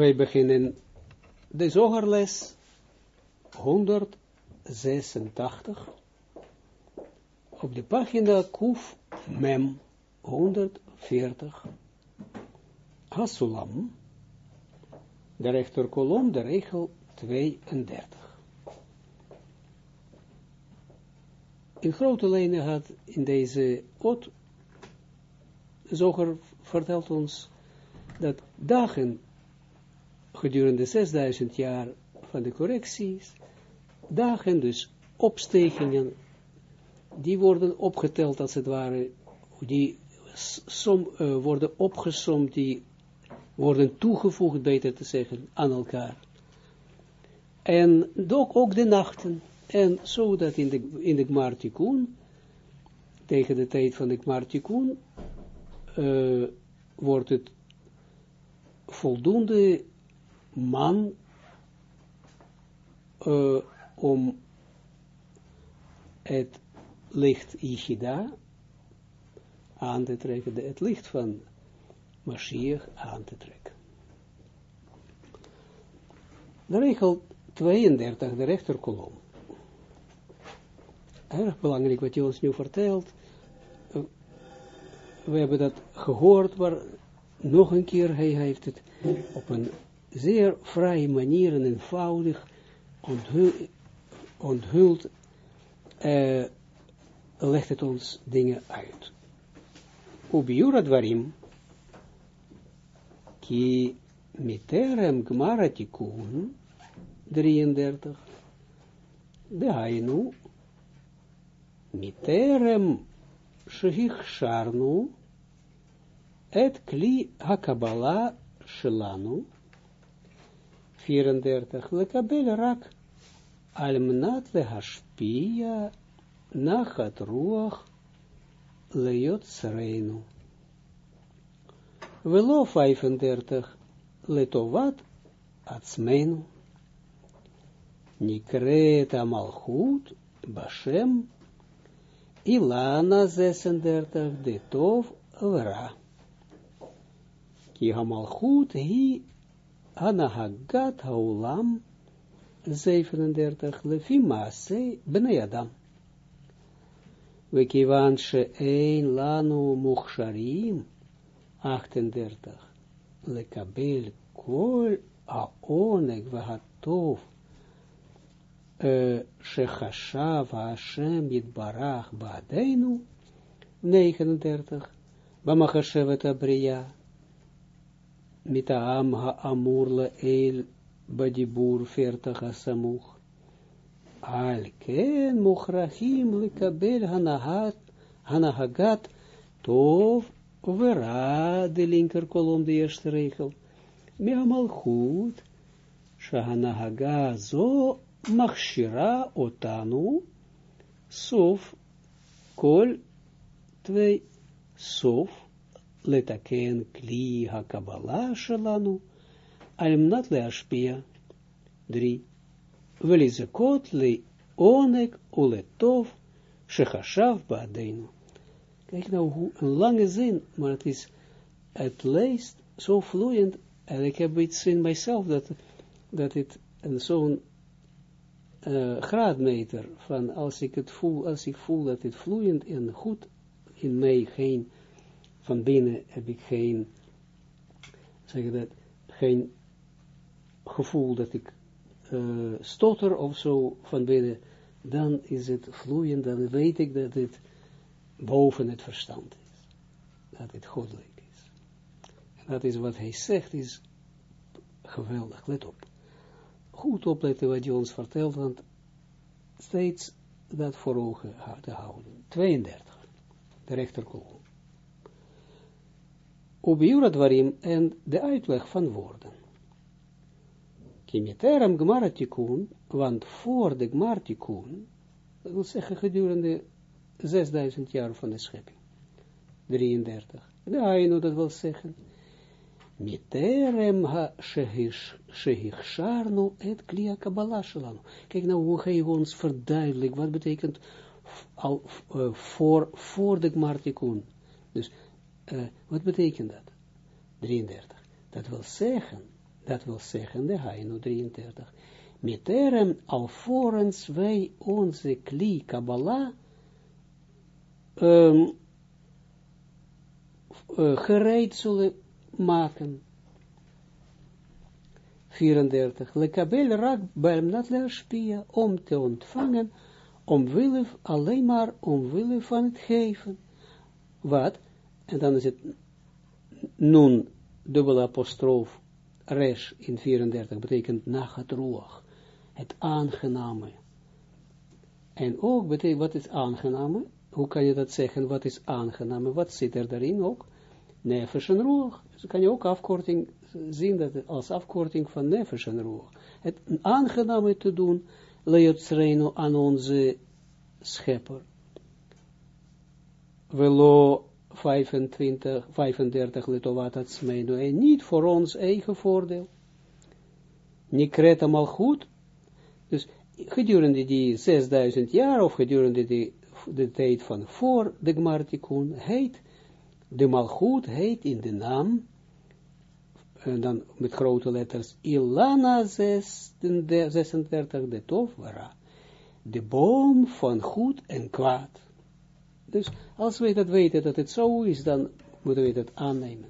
wij beginnen de zogerles 186 op de pagina Kuf Mem 140 Hasulam de rechterkolom, de regel 32. In grote lijnen had in deze ot, Zoger vertelt ons dat dagen gedurende 6000 jaar van de correcties, dagen dus opstegingen, die worden opgeteld als het ware, die som, uh, worden opgesomd, die worden toegevoegd, beter te zeggen, aan elkaar. En ook, ook de nachten. En zodat in de, in de Gmartikun, tegen de tijd van de Gmartikun, uh, wordt het voldoende man uh, om het licht Ichida aan te trekken, het licht van Mashiach aan te trekken. De regel 32, de rechterkolom. Erg belangrijk wat je ons nu vertelt. We hebben dat gehoord, maar nog een keer, hij heeft het op een zeer vrije manier en eenvoudig onthuld, onthuld uh, legt het ons dingen uit. Ubiura dwarim, ki miterem gmaratikun, 33, de hainu, miterem sharnu, et kli hakabala shelanu, 34, lekabel rak almnat lehashpia nachat ruach lejot sreinu. Velo 35, letovat atzmenu. Nikreta malchut bashem Ilana 36, de tov vera. Ki hamalchut hi Anahagat haulam 37 lefi maase bnei adam. We kivan een lanu muksharim 38 lekabel kol aoneg vahatov shechashav Hashem yitbarach baadenu 39 bamachashevet abriya mitaam ha'amur el badibur veertig asamuch. Al ken mochrachim likabel hanahagat tov vera, de linker kolom, de eerste regel. Meamal zo machshira otanu, sof, kol, twee, sof, letaken kli hakabala shalanu, almnat le ashpia, drie, velizekot le onek uletov, shechashav baadenu. Kijk nou een lange zin, maar het is, het leest zo vloeiend, en ik heb iets in mijzelf, dat, dat het zo'n uh, graadmeter van als ik het voel, als ik voel dat het vloeiend en goed in mij geen van binnen heb ik geen, zeg dat, geen gevoel dat ik uh, stotter of zo van binnen, dan is het vloeiend, dan weet ik dat het boven het verstand is. Dat het goddelijk is. En dat is wat hij zegt, is geweldig, let op. Goed opletten wat hij ons vertelt, want steeds dat voor ogen te houden. 32, de rechterkolom. Ubiura en de uitleg van woorden. Kimiterem gmaratikun, want voor de gmartikun, dat wil zeggen gedurende 6000 jaar van de schepping. 33. De Aino, dat wil zeggen, Miterem ha shehichsharnu et klia kabbalah. Kijk nou hoe hij ons verduidelijkt, wat betekent voor, voor de gmartikun. Dus uh, wat betekent dat? 33. Dat wil zeggen dat wil zeggen, de Hainu 33, Miterem alvorens wij onze kli Kabbalah um, uh, gereed zullen maken. 34. Lekabel rak beemnat leerspia, om te ontvangen, omwille, alleen maar omwille van het geven. Wat? En dan is het nun, dubbele apostrof, resh in 34, betekent nachat ruach, het aangename. En ook betekent, wat is aangename? Hoe kan je dat zeggen, wat is aangename? Wat zit er daarin ook? Nefesh en. Dus kan je ook afkorting zien dat als afkorting van nefesh en. Het aangename te doen, leotsreino aan onze schepper. Velo 25, 35 letovat atzmeinu, niet voor ons eigen voordeel. Nikret mal goed, dus gedurende die 6000 jaar, of gedurende die, de tijd van voor de Gmartikun, heet, de malgoed heet in de naam, en dan met grote letters, Ilana 36, de Tovara, de boom van goed en kwaad. Dus als wij dat weten, dat het zo is, dan moeten we dat aannemen.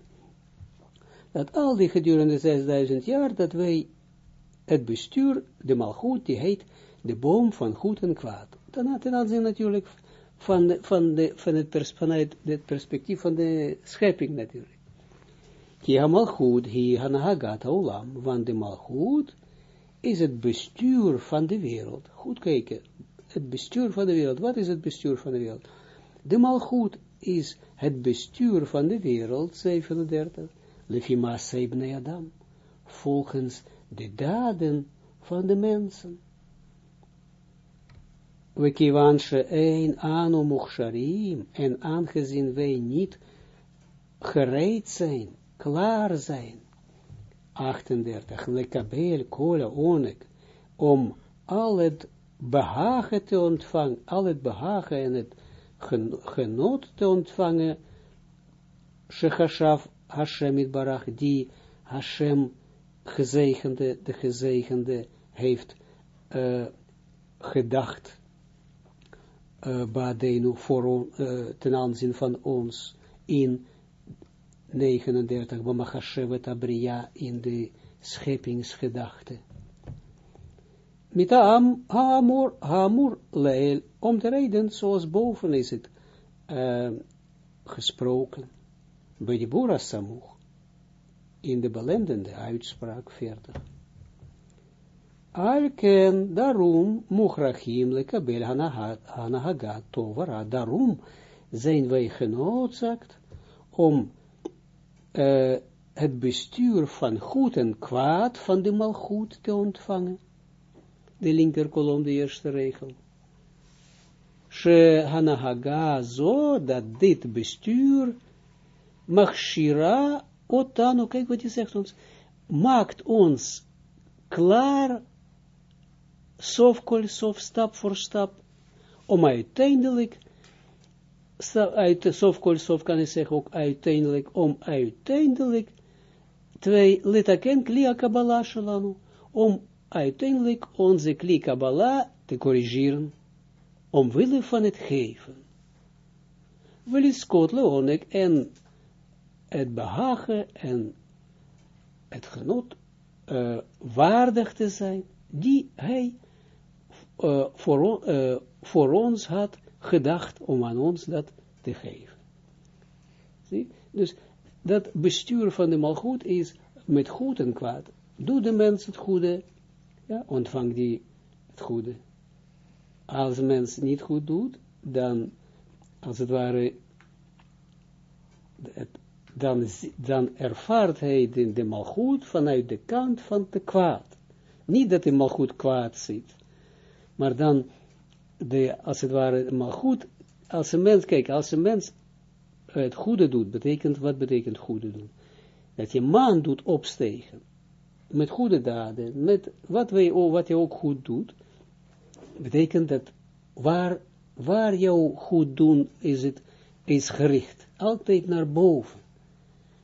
Dat al die gedurende 6000 jaar, dat wij het bestuur, de malgoed, die heet de boom van goed en kwaad. Dan ten aanzien natuurlijk van, de, van, de, van het, vanuit het perspectief van de schepping natuurlijk. Ki malgoed, hi hanahagat olam, want de malgoed is het bestuur van de wereld. Goed kijken, het bestuur van de wereld. Wat is het bestuur van de wereld? De malgoed is het bestuur van de wereld, 37, lefima seibne Adam, volgens de daden van de mensen. We kiwanshe een muksharim, en aangezien wij niet gereed zijn, klaar zijn, 38, lekabel kola onek, om al het behagen te ontvangen, al het behagen en het genot te ontvangen, Shechashav Hashem barach, die Hashem gezegende, de gezegende heeft uh, gedacht, uh, Badenu, voor, uh, ten aanzien van ons, in 39, Bamachashevet Abriya, in de scheppingsgedachte. Mitaam Hamur, Hamur Leel, om de reden zoals boven is het uh, gesproken, bij de Samuch, in de belendende uitspraak verder. Alken, daarom, Muchrachim lekabel hanahagat tovara, daarom zijn wij genoodzaakt om uh, het bestuur van goed en kwaad van de malgoed te ontvangen de linker kolom, de eerste regel. She hanahaga zo, dat dit bestuur, machshira, otano, kijk wat hij zegt ons, maakt ons klaar, sofkol, sof, stap voor stap, om uiteindelijk, uit sofkol, sof kan ik zeggen ook uiteindelijk, om uiteindelijk, twee litaken klia kabbalah shalanu, om uiteindelijk onze klikabala te corrigeren, omwille van het geven. Wil is leonek en het behagen en het genot uh, waardig te zijn, die hij uh, voor, uh, voor ons had gedacht om aan ons dat te geven. Zie? Dus dat bestuur van de malgoed is met goed en kwaad. Doe de mens het goede, ja, ontvang die het goede. Als een mens niet goed doet, dan, als het ware, dan, dan ervaart hij de, de malgoed vanuit de kant van de kwaad. Niet dat de malgoed kwaad zit, maar dan, de, als het ware, malgoed, als een mens, kijk, als een mens het goede doet, betekent, wat betekent goede doen? Dat je man doet opstegen met goede daden, met wat, wij, wat je ook goed doet, betekent dat waar, waar jouw goed doen is, het, is gericht, altijd naar boven.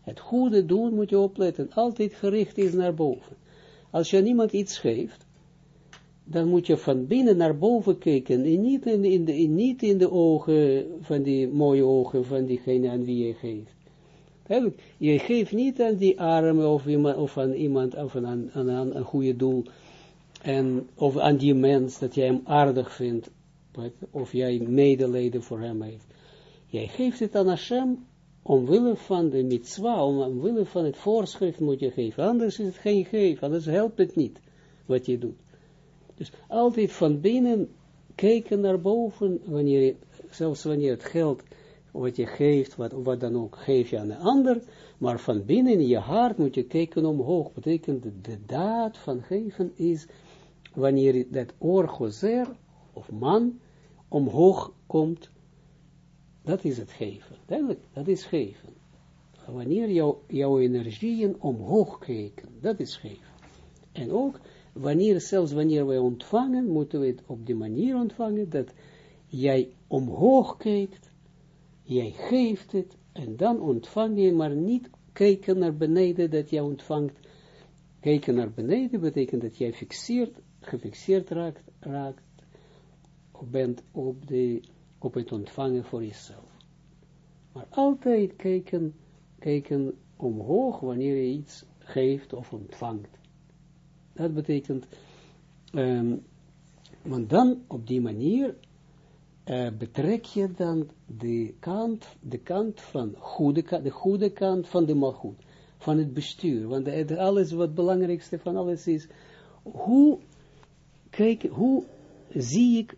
Het goede doen moet je opletten, altijd gericht is naar boven. Als je niemand iets geeft, dan moet je van binnen naar boven kijken, en niet in, in de, niet in de ogen, van die mooie ogen van diegene aan wie je geeft. Je geeft niet aan die armen of, iemand, of aan iemand, of aan, een goede doel, en, of aan die mens dat jij hem aardig vindt, of jij medelijden voor hem heeft. Jij geeft het aan Hashem, omwille van de mitzwa, omwille van het voorschrift moet je geven, anders is het geen geef, anders helpt het niet, wat je doet. Dus altijd van binnen kijken naar boven, wanneer zelfs wanneer het geld wat je geeft, wat, wat dan ook, geef je aan een ander, maar van binnen in je hart moet je kijken omhoog. Betekent de, de daad van geven is, wanneer dat orgozer, of man, omhoog komt, dat is het geven. Dat is geven. Wanneer jou, jouw energieën omhoog kijken, dat is geven. En ook, wanneer, zelfs wanneer wij ontvangen, moeten we het op die manier ontvangen, dat jij omhoog kijkt, jij geeft het, en dan ontvang je, maar niet kijken naar beneden dat jij ontvangt. Kijken naar beneden betekent dat jij fixeert, gefixeerd raakt, raakt bent op, de, op het ontvangen voor jezelf. Maar altijd kijken, kijken omhoog wanneer je iets geeft of ontvangt. Dat betekent, um, want dan op die manier uh, betrek je dan de kant, de kant van goede, de goede kant van de malgoed, van het bestuur. Want het, alles wat belangrijkste van alles is, hoe, kijk, hoe zie ik,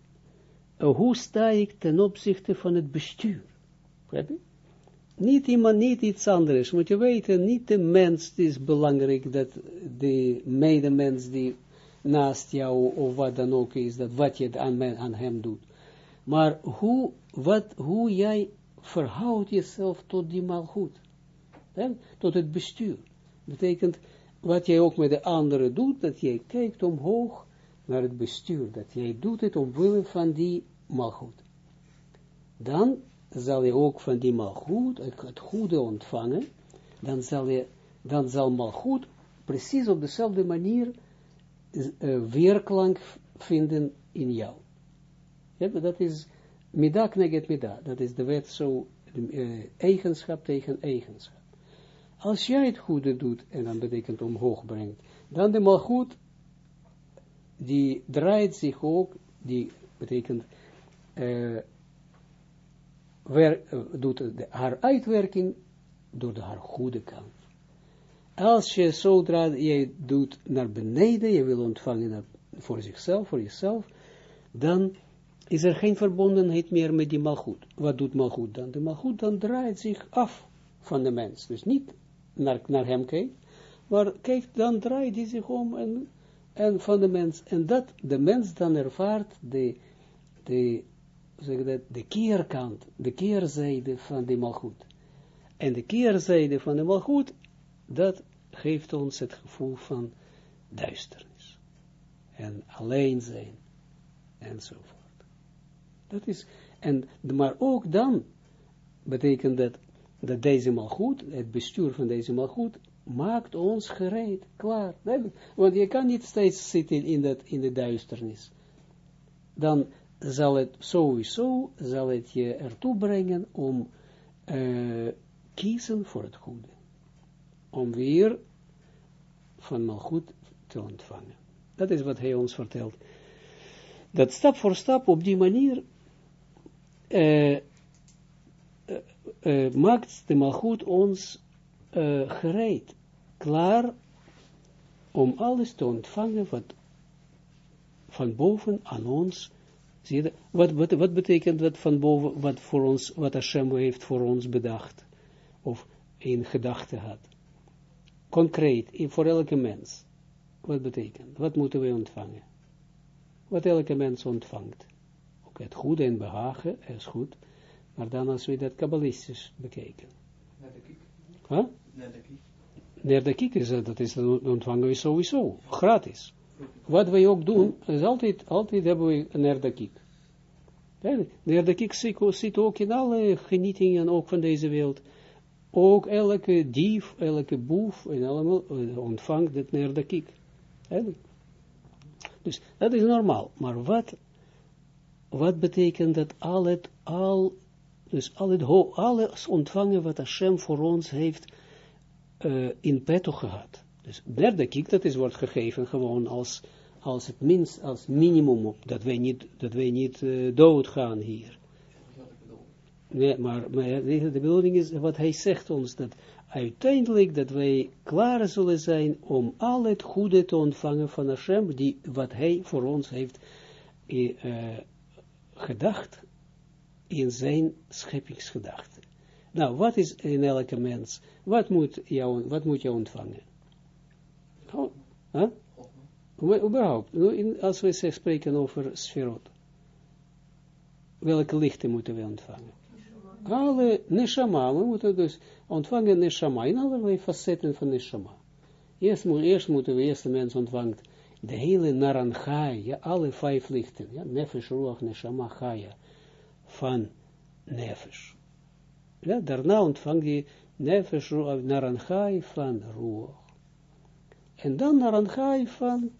uh, hoe sta ik ten opzichte van het bestuur? Niet iemand, niet iets anders. Moet je weten, niet de mens is belangrijk, dat de medemens die naast jou, of wat dan ook is, dat wat je aan, aan hem doet. Maar hoe, wat, hoe jij verhoudt jezelf tot die malgoed. Tot het bestuur. Betekent, wat jij ook met de anderen doet, dat jij kijkt omhoog naar het bestuur. Dat jij doet het omwille van die malgoed. Dan zal je ook van die malgoed, het goede ontvangen, dan zal je, dan zal malgoed precies op dezelfde manier uh, weerklank vinden in jou. Ja, dat is mida kneget mida. Dat is de wet zo, uh, eigenschap tegen eigenschap. Als jij het goede doet, en dan betekent omhoog brengt, dan de malgoed, die draait zich ook, die betekent, wer, uh, doet de, haar uitwerking door de haar goede kant. Als je zodra je doet naar beneden, je wil ontvangen voor zichzelf, voor jezelf, dan is er geen verbondenheid meer met die malgoed. Wat doet malgoed dan? De malgoed dan draait zich af van de mens. Dus niet naar, naar hem kijkt, maar kijkt, dan draait hij zich om en, en van de mens. En dat de mens dan ervaart de, de, zeg dat, de keerkant, de keerzijde van de malgoed. En de keerzijde van de malgoed, dat geeft ons het gevoel van duisternis. En alleen zijn. Enzovoort. Dat is, en, maar ook dan betekent dat, dat deze malgoed, het bestuur van deze malgoed, maakt ons gereed, klaar. Want je kan niet steeds zitten in, dat, in de duisternis. Dan zal het sowieso, zal het je ertoe brengen om uh, kiezen voor het goede. Om weer van malgoed te ontvangen. Dat is wat hij ons vertelt. Dat stap voor stap op die manier uh, uh, maakt de malgoed ons gereed, klaar om alles te ontvangen wat van boven aan ons, zie je, wat, wat, wat betekent wat van boven, wat voor ons, wat Hashem heeft voor ons bedacht, of in gedachten had. Concreet, voor elke mens. Wat betekent, wat moeten we ontvangen? Wat elke mens ontvangt het goede en behagen is goed, maar dan als we dat kabbalistisch bekijken. De kiek. Huh? Naar de kiek. Is dat, is, dat ontvangen we sowieso, gratis. Wat wij ook doen, is altijd, altijd hebben we naar de kiek. Naar de kiek zit ook in alle genietingen, ook van deze wereld, ook elke dief, elke boef, en allemaal eh, ontvangt het naar de kiek. Dus dat is normaal. Maar wat, wat betekent dat al het, al, dus al het, alles ontvangen wat Hashem voor ons heeft uh, in petto gehad. Dus derde kiek, dat is wordt gegeven gewoon als, als het minst, als minimum op, dat wij niet, dat wij niet uh, doodgaan hier. Nee, maar, maar de bedoeling is, wat hij zegt ons, dat uiteindelijk dat wij klaar zullen zijn om al het goede te ontvangen van Hashem, die, wat hij voor ons heeft uh, gedacht in zijn scheppingsgedachte. Nou, wat is in elke mens, wat moet jou, wat moet jou ontvangen? Oh, huh? Überhaupt, als we spreken over sferot, welke lichten moeten we ontvangen? Alle neshama, we moeten dus ontvangen neshama, in allerlei facetten van neshama. Eerst, eerst moeten we, eerst de mens ontvangt de hele ja, alle vijf lichten, ja, nefesh, ruach, neshama, chaya, van nefesh. Ja, daarna ontvangt hij nefesh, ruach, naranchai van ruach. En dan naranchai van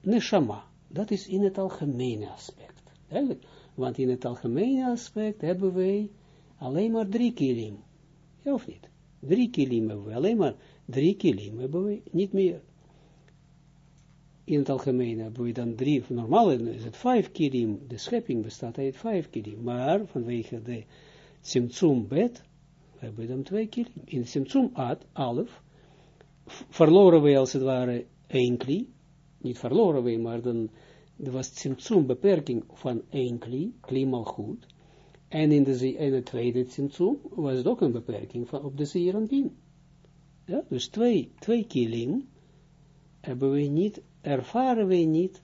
neshama. Dat is in het algemene aspect. Eigenlijk, want in het algemene aspect hebben wij alleen maar drie kilim. Ja of niet? Drie kilim hebben we, alleen maar drie kilim hebben we, niet meer. In het algemeen hebben we dan drie, normaal is het vijf kilim, de schepping bestaat uit vijf kilim, maar vanwege de simtsum bet, hebben we dan twee kilim. In simtsum ad, alf, verloren we als het ware één kli, niet verloren we, maar dan, er was simtsum beperking van één kli, kli goed, en in de, in de tweede Tsimtsum was het ook een beperking van, op de Zeeranpien. Ja, dus twee, twee kilim hebben we niet, ervaren we niet,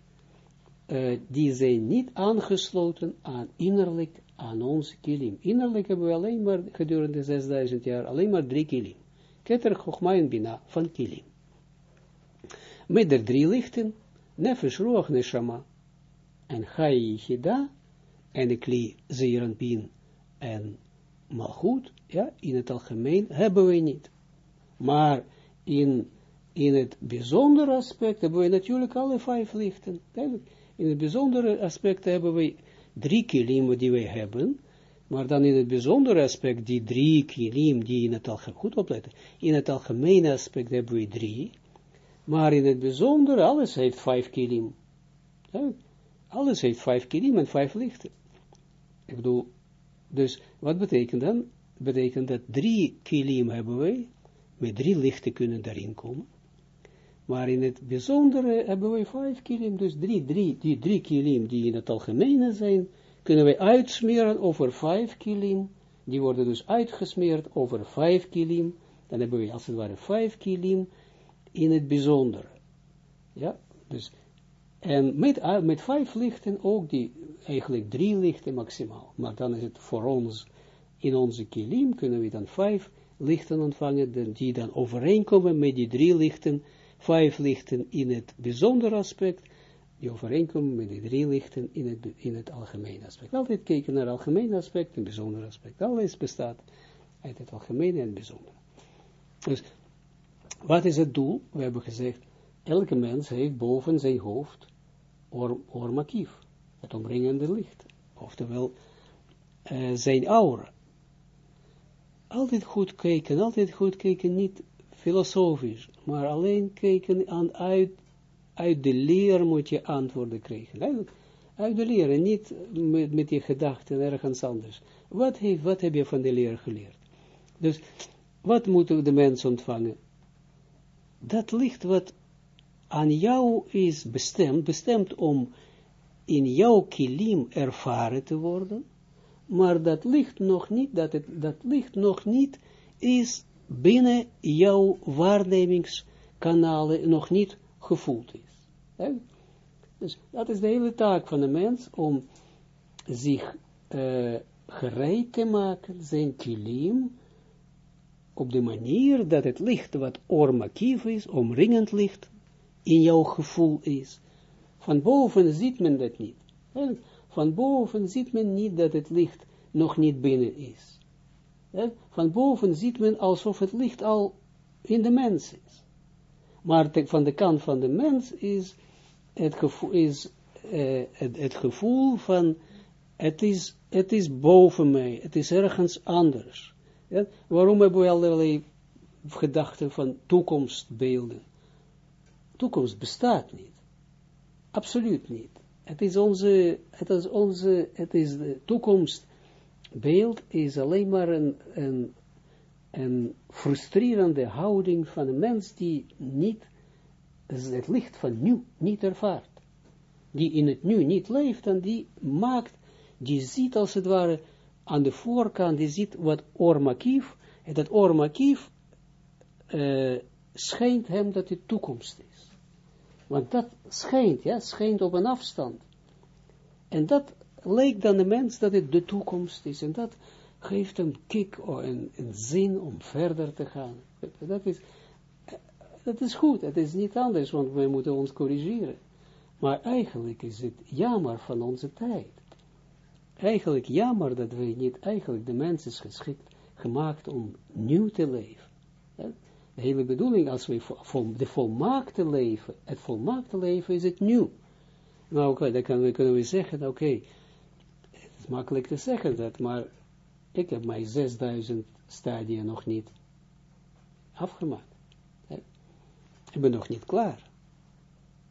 uh, die zijn niet aangesloten aan innerlijk, aan onze kilim. Innerlijk hebben we alleen maar gedurende 6000 jaar, alleen maar drie kilim. Keter, Chochma Bina van kilim. Met de drie lichten, Nefesh, Ruach, Neshama en Chai Yichida, en de kli zeeranpien en malgoed, ja, in het algemeen hebben we niet. Maar in, in het bijzondere aspect hebben we natuurlijk alle vijf lichten. In het bijzondere aspect hebben we drie kilim die wij hebben, maar dan in het bijzondere aspect, die drie kilim die in het algemeen, goed opletten, in het algemene aspect hebben we drie, maar in het bijzondere, alles heeft vijf kilim. alles heeft vijf kilim en vijf lichten. Ik bedoel, dus wat betekent dan? Betekent dat drie kilim hebben wij, met drie lichten kunnen daarin komen. Maar in het bijzondere hebben wij vijf kilim, dus drie, drie, die drie kilim die in het algemene zijn, kunnen wij uitsmeren over vijf kilim, die worden dus uitgesmeerd over vijf kilim, dan hebben we als het ware vijf kilim in het bijzondere. Ja, dus en met, uh, met vijf lichten ook die, eigenlijk drie lichten maximaal. Maar dan is het voor ons, in onze kilim kunnen we dan vijf lichten ontvangen, die dan overeenkomen met die drie lichten, vijf lichten in het bijzondere aspect, die overeenkomen met die drie lichten in het, in het algemene aspect. Altijd kijken naar het algemene aspect en bijzondere aspect. Alles bestaat uit het algemene en het bijzondere. Dus, wat is het doel? We hebben gezegd, elke mens heeft boven zijn hoofd or, ormakief, het omringende licht, oftewel uh, zijn aura. Altijd goed kijken, altijd goed kijken, niet filosofisch, maar alleen kijken aan uit, de leer moet je antwoorden krijgen. Uit de leer, en niet met, met je gedachten ergens anders. Wat, heeft, wat heb je van de leer geleerd? Dus, wat moet de mens ontvangen? Dat licht wat aan jou is bestemd, bestemd om in jouw kilim ervaren te worden, maar dat ligt nog niet, dat, het, dat ligt nog niet is binnen jouw waarnemingskanalen nog niet gevoeld is. Dus dat is de hele taak van de mens, om zich uh, gereed te maken, zijn kilim, op de manier dat het licht wat ormakief is, omringend licht, in jouw gevoel is. Van boven ziet men dat niet. Van boven ziet men niet dat het licht nog niet binnen is. Van boven ziet men alsof het licht al in de mens is. Maar van de kant van de mens is het gevoel, is, uh, het, gevoel van het is, het is boven mij, het is ergens anders. Ja? Waarom hebben we allerlei gedachten van toekomstbeelden? Toekomst bestaat niet. Absoluut niet. Het is onze, het is onze, het is de toekomstbeeld is alleen maar een, een, een frustrerende houding van een mens die niet het licht van nu niet ervaart. Die in het nu niet leeft en die maakt, die ziet als het ware aan de voorkant, die ziet wat oormakief, en dat oormakief uh, schijnt hem dat de toekomst is. Want dat schijnt, ja, schijnt op een afstand. En dat leek dan de mens dat het de toekomst is. En dat geeft hem kick en, een zin om verder te gaan. Dat is, dat is goed, het is niet anders, want wij moeten ons corrigeren. Maar eigenlijk is het jammer van onze tijd. Eigenlijk jammer dat wij niet, eigenlijk de mens is geschikt, gemaakt om nieuw te leven. De hele bedoeling, als we de volmaakte leven, het volmaakte leven is het nieuw. Nou, oké, dan kunnen we, kunnen we zeggen, oké, makkelijk te zeggen dat, maar ik heb mijn 6000 stadia nog niet afgemaakt. Ik ben nog niet klaar.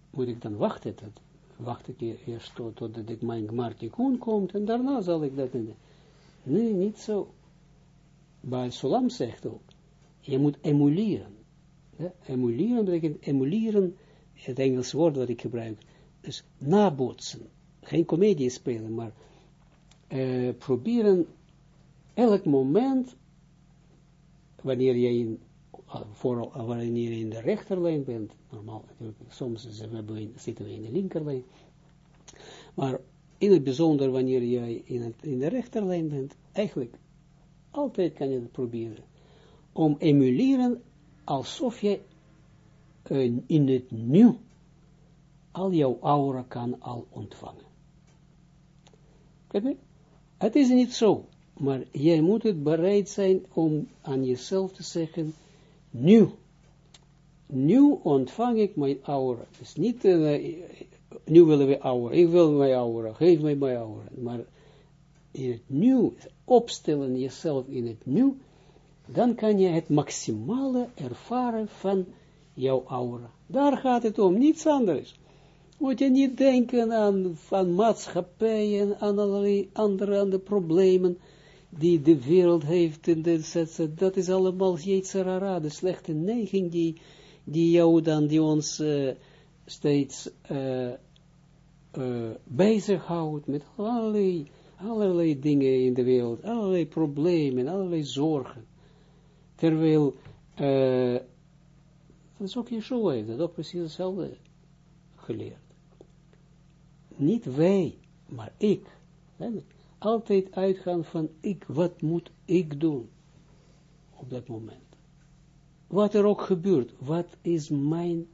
Moet ik dan wachten? Dat, wacht ik eerst tot, totdat ik mijn Gmartikun komt en daarna zal ik dat. Nee, niet zo. Baal Solam zegt ook, je moet emuleren. Ja, emuleren betekent emuleren, het Engelse woord dat ik gebruik, dus nabootsen. Geen comedie spelen, maar uh, proberen elk moment, wanneer je in vooral wanneer je in de rechterlijn bent, normaal natuurlijk, soms zitten we in de linkerlijn, maar in het bijzonder wanneer je in, in de rechterlijn bent, eigenlijk altijd kan je het proberen, om emuleren alsof je in het nu al jouw aura kan al ontvangen. Het is niet zo, maar jij moet het bereid zijn om aan jezelf te zeggen, nu, nu ontvang ik mijn aura. Dus niet, uh, nu willen we aura, ik wil mijn aura, geef mij mijn aura. Maar in het nu, opstellen jezelf in het nu, dan kan je het maximale ervaren van jouw aura. Daar gaat het om, niets anders. Moet je niet denken aan van maatschappijen, aan allerlei andere, problemen, die de wereld heeft, en de, dat is allemaal Jeetzerara, de slechte neiging die, die jou dan, die ons uh, steeds uh, uh, bezighoudt met allerlei, allerlei dingen in de wereld, allerlei problemen, allerlei zorgen. Terwijl, dat is ook Yeshua dat ook precies hetzelfde geleerd. Niet wij, maar ik altijd uitgaan van ik, wat moet ik doen op dat moment. Wat er ook gebeurt, wat is mijn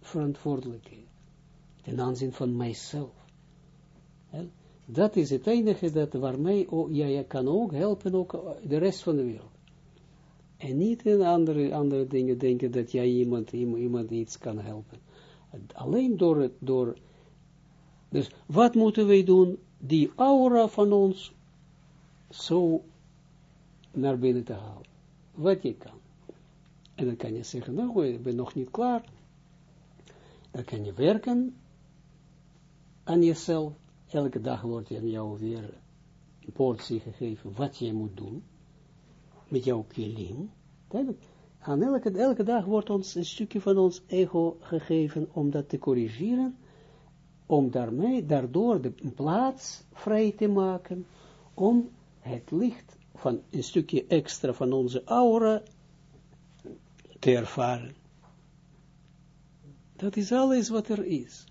verantwoordelijkheid ten aanzien van mijzelf. Dat is het enige dat waarmee oh, je kan ook helpen, ook de rest van de wereld. En niet in andere, andere dingen denken dat jij iemand, iemand iets kan helpen. Alleen door door, dus wat moeten wij doen die aura van ons zo naar binnen te halen. Wat je kan. En dan kan je zeggen, nou, ik ben nog niet klaar. Dan kan je werken aan jezelf. Elke dag wordt aan jou weer een portie gegeven wat je moet doen. Met jouw kilim. Aan elke, elke dag wordt ons een stukje van ons ego gegeven om dat te corrigeren om daarmee, daardoor de plaats vrij te maken, om het licht van een stukje extra van onze aura te ervaren. Dat is alles wat er is.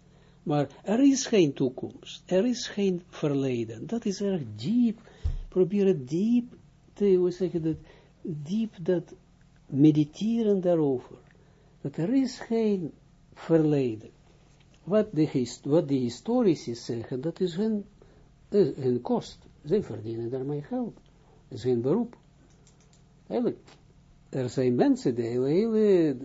Maar er is geen toekomst, er is geen verleden. Dat is erg diep. Probeer het diep te, hoe zeg je dat, diep dat mediteren daarover. Dat er is geen verleden wat de, wat de historici zeggen, dat is hun, hun kost. Zij verdienen daarmee geld. zijn beroep. Eigenlijk, er zijn mensen die hele, hele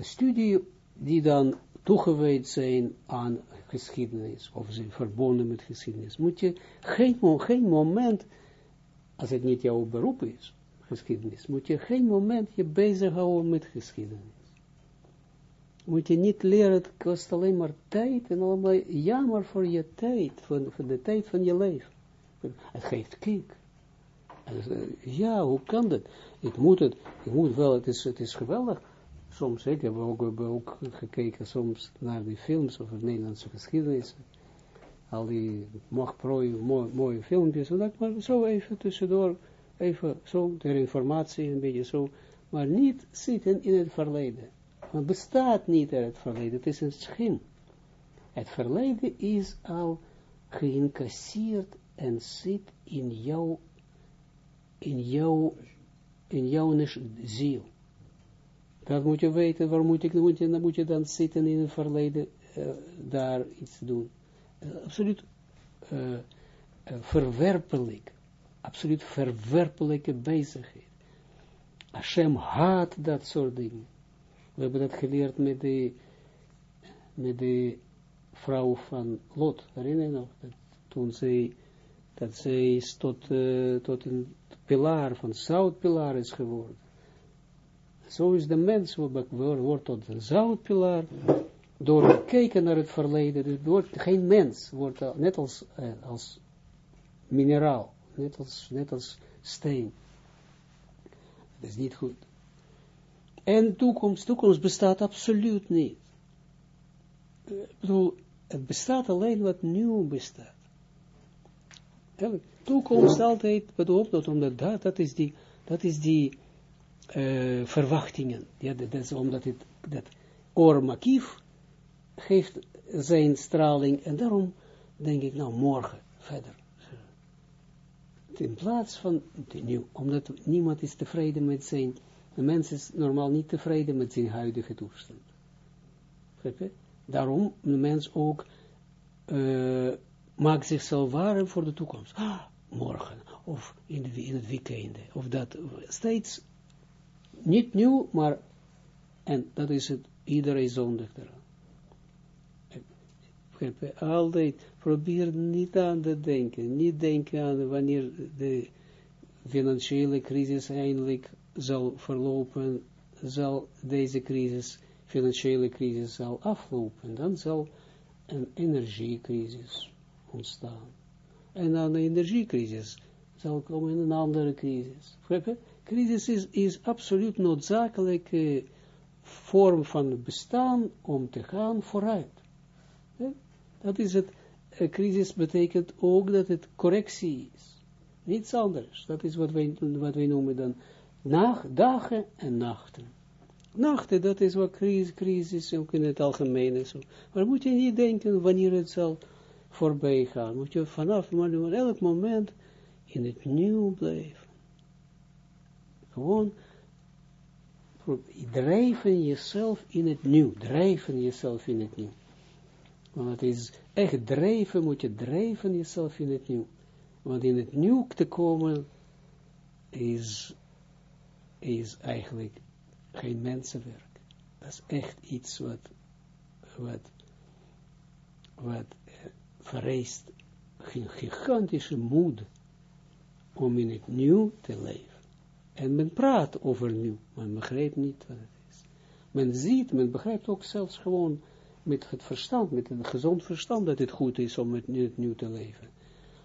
studie die dan toegewijd zijn aan geschiedenis, of zijn verbonden met geschiedenis, moet je geen, geen moment, als het niet jouw beroep is, geschiedenis, moet je geen moment je bezighouden met geschiedenis. Moet je niet leren, het kost alleen maar tijd en allemaal jammer voor je tijd, voor, de tijd van je leven. Het geeft kiek. Ja, hoe kan dat? Ik moet het, ik moet wel, het is, het is geweldig. Soms, ik heb ook, ook gekeken soms naar die films over Nederlandse geschiedenis. Al die mooie, mooie filmpjes. En dat maar zo even tussendoor, even zo ter informatie, een beetje zo. Maar niet zitten in het verleden. Want bestaat niet in het verleden, het is een schim. Het verleden is al geïncasseerd en zit in jou, in jou, in jouw ziel. Dat moet je weten, waar moet, ik, moet je, dan moet je dan zitten in het verleden, uh, daar iets doen. Uh, absoluut uh, verwerpelijk, absoluut verwerpelijke bezigheid. Hashem haat dat soort dingen. We hebben dat geleerd met de, met de vrouw van Lot, herinner je nog? Dat, toen zij, dat zij tot, tot een pilaar van zoutpilaar is geworden. Zo is de mens, wordt tot een zoutpilaar, door te kijken naar het verleden, dus wordt geen mens, wordt net als, uh, als mineraal, net als, net als steen. Dat is niet goed. En toekomst, toekomst bestaat absoluut niet. Ik bedoel, het bestaat alleen wat nieuw bestaat. Toekomst altijd, bedoel, omdat dat, dat is die, dat is die uh, verwachtingen. Ja, dat is omdat het, dat oormakief geeft zijn straling en daarom denk ik, nou morgen verder. In plaats van, nu, omdat niemand is tevreden met zijn, de mens is normaal niet tevreden met zijn huidige toestand. Daarom de mens ook uh, maakt zichzelf warm voor de toekomst. Ah, morgen, of in, in het weekend, of dat, steeds niet nieuw, maar, en dat is het, iedereen zondig eraan. Altijd probeer niet aan te denken, niet denken aan wanneer de financiële crisis eindelijk zal verlopen, zal deze crisis, financiële crisis zal aflopen, dan zal een energiecrisis ontstaan. En dan de energiecrisis zal komen een andere crisis. Crisis is, is absoluut noodzakelijke vorm van bestaan om te gaan vooruit. Dat is het, crisis betekent ook dat het correctie is. Niets anders. Dat is wat wij, wat wij noemen dan nacht, dagen en nachten. Nachten, dat is wat crisis, crisis ook in het algemeen is. Maar moet je niet denken wanneer het zal voorbij gaan. Moet je vanaf, maar elk moment in het nieuw blijven. Gewoon drijven jezelf in het nieuw. Drijven jezelf in het nieuw. Want het is echt drijven, moet je drijven jezelf in het nieuw. Want in het nieuw te komen is, is eigenlijk geen mensenwerk. Dat is echt iets wat, wat, wat vereist een gigantische moed om in het nieuw te leven. En men praat over nieuw, maar men begrijpt niet wat het is. Men ziet, men begrijpt ook zelfs gewoon met het verstand, met een gezond verstand, dat het goed is om het nieuw te leven.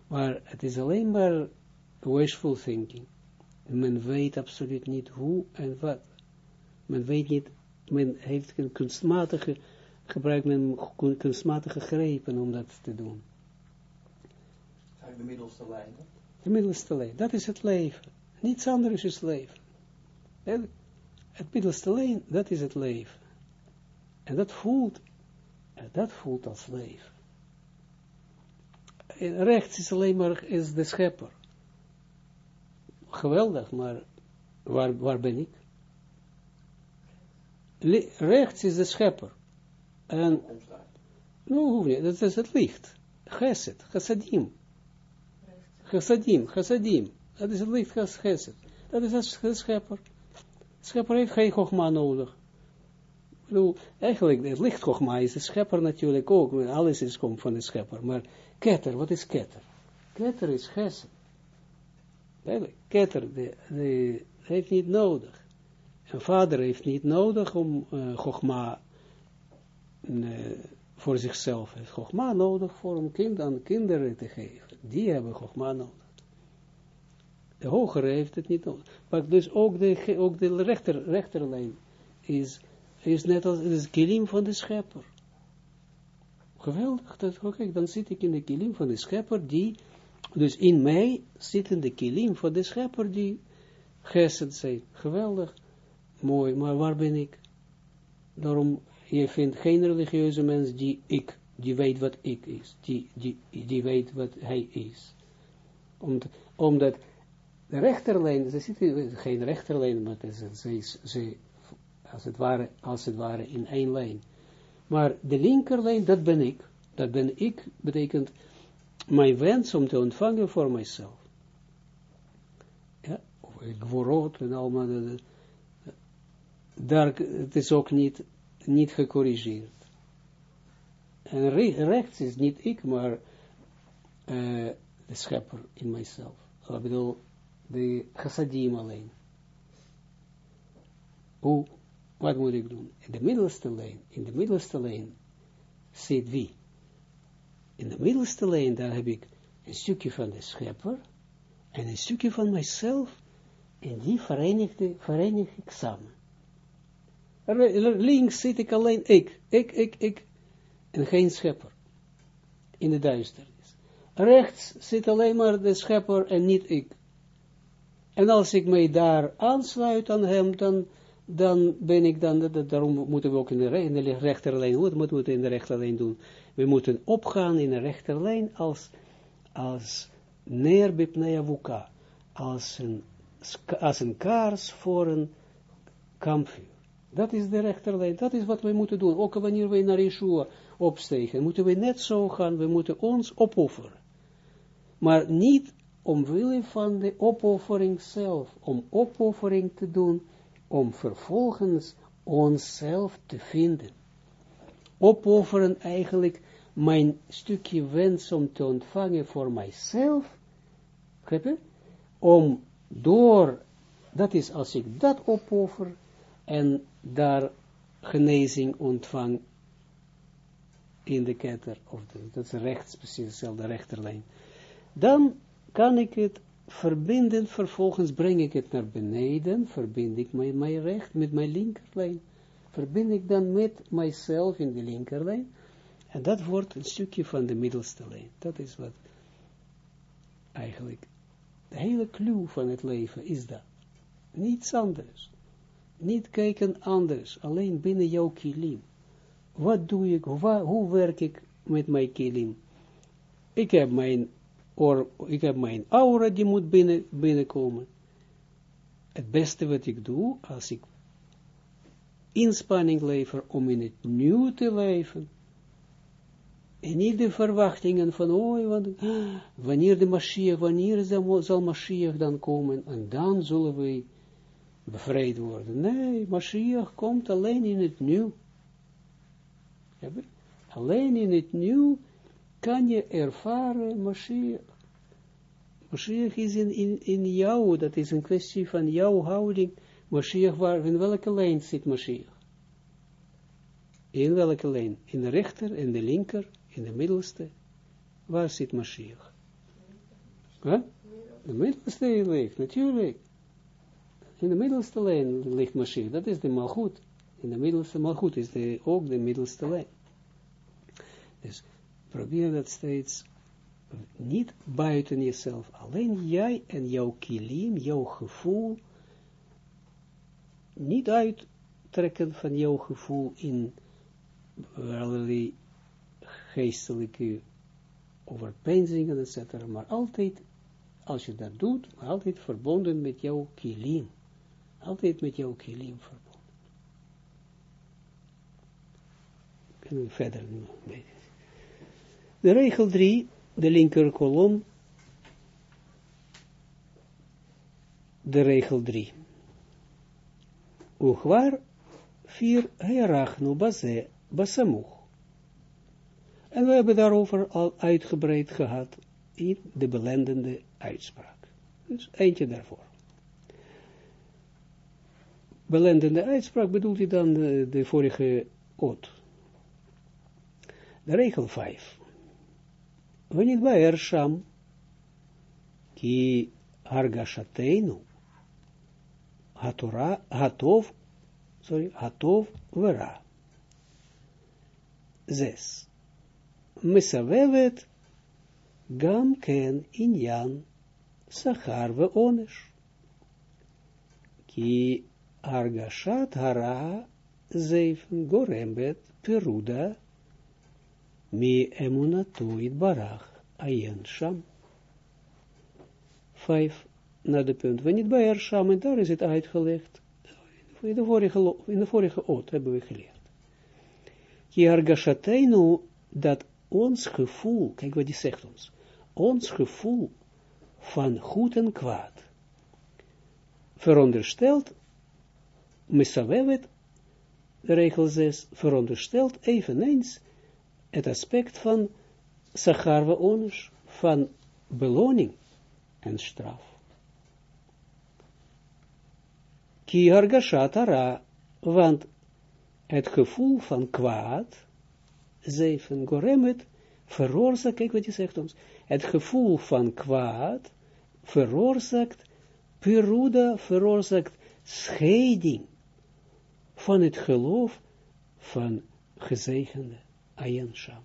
Maar het is alleen maar wishful thinking. Men weet absoluut niet hoe en wat. Men weet niet, men heeft een kunstmatige, gebruikt men kunstmatige grepen om dat te doen. De middelste lijn. De middelste lijn, dat is het leven. Niets anders is leven. Het middelste lijn, dat is het leven. En dat voelt, dat voelt als leven. En rechts is alleen maar is de schepper. Geweldig, maar waar, waar ben ik? rechts is de schepper. En, nou, dat is het licht. Geset, gesadim. Chassadim, chassadim. Dat is het licht chesed. Dat is de schepper. schepper heeft geen gogma nodig. Bedoel, eigenlijk, het licht gogma is de schepper natuurlijk ook. Alles is komt van de schepper. Maar ketter, wat is ketter? Ketter is chesed. Ketter, de, heeft niet nodig. Een vader heeft niet nodig om uh, gogma uh, voor zichzelf. Heeft gogma nodig voor om kind aan kinderen te geven. Die hebben gogma nodig. De hogere heeft het niet nodig. Maar dus ook de, ook de rechter, rechterlijn is, is net als het kilim van de schepper. Geweldig, dat, dan zit ik in de kilim van de schepper die, dus in mij zitten de kilim van de schepper die gesed zijn. Geweldig, mooi, maar waar ben ik? Daarom, je vindt geen religieuze mens die ik, die weet wat ik is, die, die, die weet wat hij is. Omdat, omdat de rechterlijn, ze zitten geen rechterlijn, maar ze, is ze, als, het ware, als het ware in één lijn. Maar de linkerlijn, dat ben ik. Dat ben ik, betekent mijn wens om te ontvangen voor mijzelf. Ja, of word en allemaal, daar, het is ook niet, niet gecorrigeerd. En rechts is niet ik, maar uh, de schepper in mijzelf. Ik bedoel, de chassadim alleen. Hoe, wat moet ik doen? In de middelste lijn, in de middelste lijn zit wie? In de middelste lijn, daar heb ik een stukje van de schepper en een stukje van mijzelf en die verenigde, verenig ik samen. Links zit ik alleen ik, ik, ik, ik, en geen schepper in de duisternis. Rechts zit alleen maar de schepper en niet ik. En als ik mij daar aansluit aan hem, dan, dan ben ik dan, daarom moeten we ook in de, in de rechterlijn, wat moeten we in de rechterlijn doen? We moeten opgaan in de rechterlijn als, als neerbipneavuka, als een, als een kaars voor een kampvuur. Dat is de rechterlijn, dat is wat we moeten doen. Ook wanneer we naar Yeshua opstegen, moeten we net zo gaan, we moeten ons opofferen. Maar niet omwille van de opoffering zelf, om opoffering te doen, om vervolgens onszelf te vinden. Opofferen eigenlijk mijn stukje wens om te ontvangen voor mijzelf, om door, dat is als ik dat opoffer, en daar genezing ontvang in de ketter, of de, dat is rechts, precies dezelfde rechterlijn, dan kan ik het verbinden, vervolgens breng ik het naar beneden, verbind ik mijn, mijn recht met mijn linkerlijn, verbind ik dan met mijzelf in de linkerlijn, en dat wordt een stukje van de middelste lijn. Dat is wat eigenlijk de hele clue van het leven is dat. Niets anders. Niet kijken anders, alleen binnen jouw kilim. Wat doe ik, hoe werk ik met mijn kilim? Ik heb mijn Or, ik heb mijn aura die moet binnen, binnenkomen. Het beste wat ik doe, als ik inspanning lever om in het nieuw te leven, en niet de verwachtingen van, oh, wanneer de Mashiach, wanneer zal, Mashiach dan komen, en dan zullen we bevrijd worden. Nee, Mashiach komt alleen in het nieuw. Alleen in het nieuw kan je ervaren Mashiach. Mashiach is in, in, jou, dat is een kwestie van jouw houding. Mashiach, waar, in welke lijn zit Mashiach? In welke lijn? In de rechter, in de linker, in de middelste. Waar zit Mashiach? Huh? De middelste ligt, natuurlijk. In de middelste lijn ligt Mashiach, dat is de malgoed. In de middelste malgoed is de, ook de middelste lijn. Dus probeer dat steeds niet buiten jezelf, alleen jij en jouw kilim, jouw gevoel, niet uittrekken van jouw gevoel in allerlei geestelijke overpeinzingen, etc. Maar altijd, als je dat doet, altijd verbonden met jouw kilim. Altijd met jouw kilim verbonden. Kunnen we verder nu De regel 3, de linker kolom, de regel 3. Uchwar 4, herachnu baze, basamuch. En we hebben daarover al uitgebreid gehad in de belendende uitspraak. Dus eentje daarvoor. Belendende uitspraak bedoelt dan de, de vorige oot. De regel 5. Wanneer bij er sham, ki hargashateinu, hatora, hatov, sorry, hatov vera. Zes. Mesavevet gam ken inyan sachar ve onesh. Ki argashat hara zeven gorembet peruda mi emunatoid barach ayen sham. Vijf, naar de punt. Bij er sham, en daar is het uitgelegd. In de vorige, in de vorige oot hebben we geleerd. Ki argashateinu, dat ons gevoel, kijk wat die zegt ons, ons gevoel van goed en kwaad, veronderstelt, misawevet, de regel 6, veronderstelt eveneens het aspect van sacharwe onus, van beloning en straf. Ki hargashat want het gevoel van kwaad, zeven goremet, veroorzaakt, kijk wat je zegt ons, het gevoel van kwaad veroorzaakt, peruda veroorzaakt scheiding van het geloof van gezegende Ayan Sham.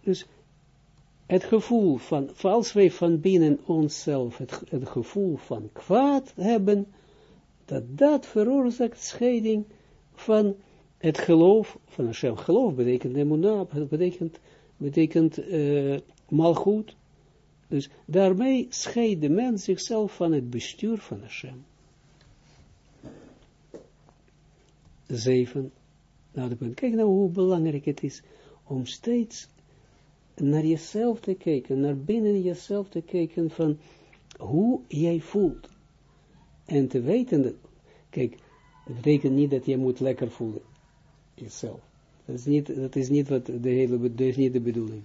Dus het gevoel van, als wij van binnen onszelf het, het gevoel van kwaad hebben, dat dat veroorzaakt scheiding van het geloof van Hashem. Geloof betekent emunah, betekent, betekent uh, malgoed. Dus daarmee scheidt de mens zichzelf van het bestuur van Hashem. Zeven. Nou, de punt. Kijk nou hoe belangrijk het is om steeds naar jezelf te kijken, naar binnen jezelf te kijken van hoe jij voelt. En te weten dat, kijk, dat betekent niet dat je moet lekker voelen jezelf. Dat is niet, dat is niet wat de hele, is niet de bedoeling.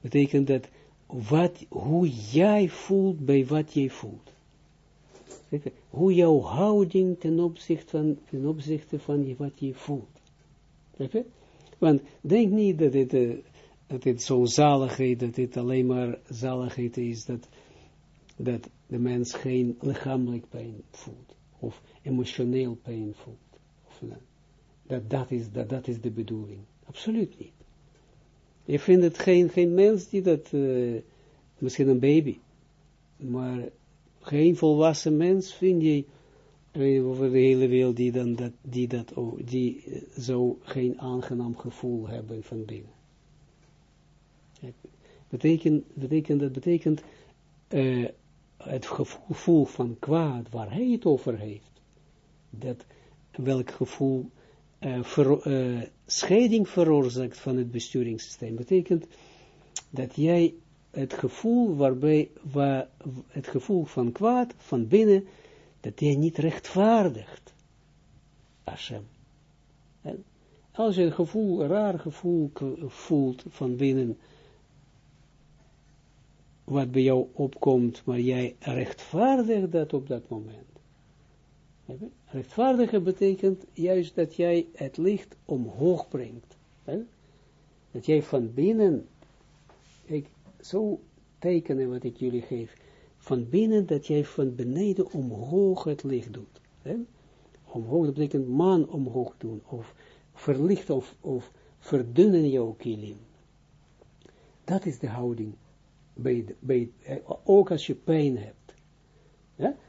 Betekent dat wat, hoe jij voelt bij wat jij voelt. Hoe jouw houding ten opzichte van, ten opzichte van wat je voelt. Want denk niet dat het, uh, dat het zo zaligheid, dat het alleen maar zaligheid is, dat, dat de mens geen lichamelijk pijn voelt, of emotioneel pijn voelt. Of, dat dat is, dat dat is de bedoeling. Absoluut niet. Je vindt het geen, geen mens die dat, uh, misschien een baby, maar geen volwassen mens vind je over de hele wereld die dan dat, die dat, oh, die zo geen aangenaam gevoel hebben van binnen. Betekent, betekent, dat betekent het gevoel van kwaad waar hij het over heeft. Dat welk gevoel ver, uh, scheiding veroorzaakt van het besturingssysteem. Betekent dat jij het gevoel waarbij, waar, het gevoel van kwaad van binnen, dat jij niet rechtvaardigt. Hashem. Als je een gevoel, een raar gevoel voelt van binnen, wat bij jou opkomt, maar jij rechtvaardigt dat op dat moment. Rechtvaardigen betekent juist dat jij het licht omhoog brengt. Dat jij van binnen, ik, zo tekenen wat ik jullie geef, van binnen dat jij van beneden omhoog het licht doet. Omhoog, dat betekent man omhoog doen, of verlichten of, of verdunnen jouw kilim. Dat is de houding, bij, bij, eh, ook als je pijn hebt.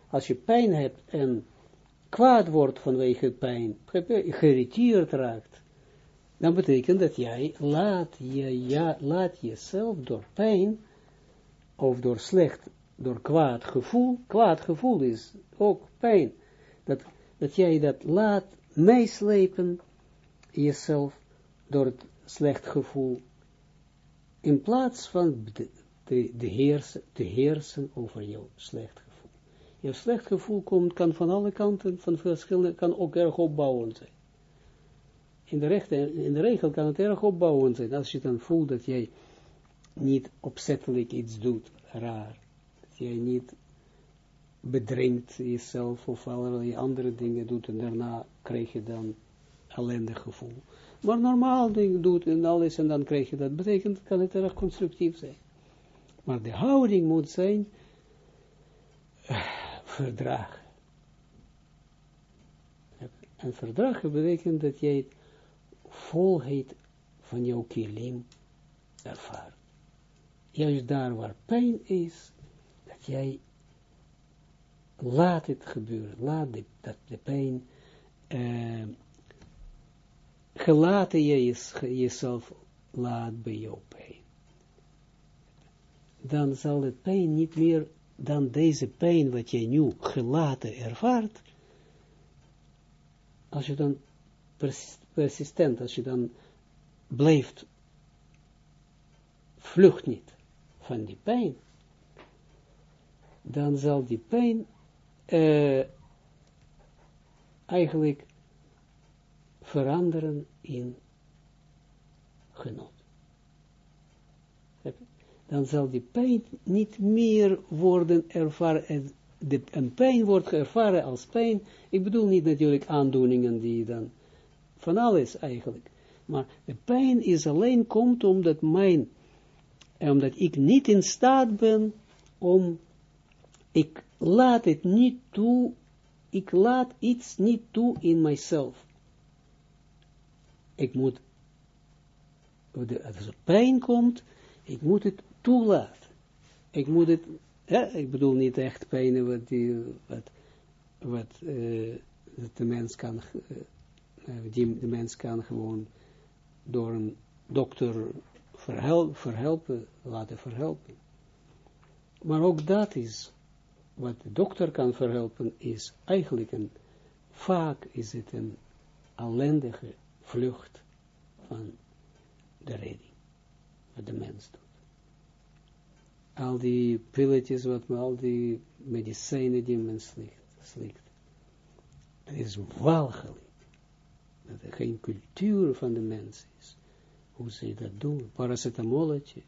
Als je pijn hebt en kwaad wordt vanwege pijn, geïrriteerd raakt, dan betekent dat jij laat, je, ja, laat jezelf door pijn, of door slecht, door kwaad gevoel, kwaad gevoel is ook pijn, dat, dat jij dat laat meeslepen, jezelf, door het slecht gevoel, in plaats van te, heersen, te heersen over jouw slecht Jouw slecht gevoel komt, kan van alle kanten, van verschillende, kan ook erg opbouwend zijn. In de, in de regel kan het erg opbouwend zijn, als je dan voelt dat jij niet opzettelijk iets doet, raar. Dat jij niet bedringt jezelf of allerlei andere dingen doet en daarna krijg je dan ellendig gevoel. Maar normaal dingen doet en alles en dan krijg je dat, betekent, kan het erg constructief zijn. Maar de houding moet zijn uh, verdragen. En verdragen betekent dat jij volheid van jouw kilim ervaart. Juist daar waar pijn is, dat jij laat het gebeuren, laat de, dat de pijn, uh, gelaten je jezelf laat bij jouw pijn. Dan zal het pijn niet meer, dan deze pijn wat jij nu gelaten ervaart, als je dan persistent, als je dan blijft, vlucht niet van die pijn, dan zal die pijn uh, eigenlijk veranderen in genot. Dan zal die pijn niet meer worden ervaren, de, een pijn wordt ervaren als pijn. Ik bedoel niet natuurlijk aandoeningen die dan, van alles eigenlijk. Maar de pijn is alleen komt omdat mijn, omdat ik niet in staat ben om, ik laat het niet toe, ik laat iets niet toe in mijzelf. Ik moet, als er pijn komt, ik moet het toelaten. Ik moet het, ik bedoel niet echt pijn wat, die, wat, wat uh, de mens kan, uh, die de mens kan gewoon door een dokter verhelpen, verhelpen, laten verhelpen. Maar ook dat is wat de dokter kan verhelpen, is eigenlijk een, vaak is het een ellendige vlucht van de redding, wat de mens doet. Al die pilletjes, wat al die medicijnen die men slikt, het is walgelijk, dat er geen cultuur van de mens is, hoe ze dat doen, paracetamolletje,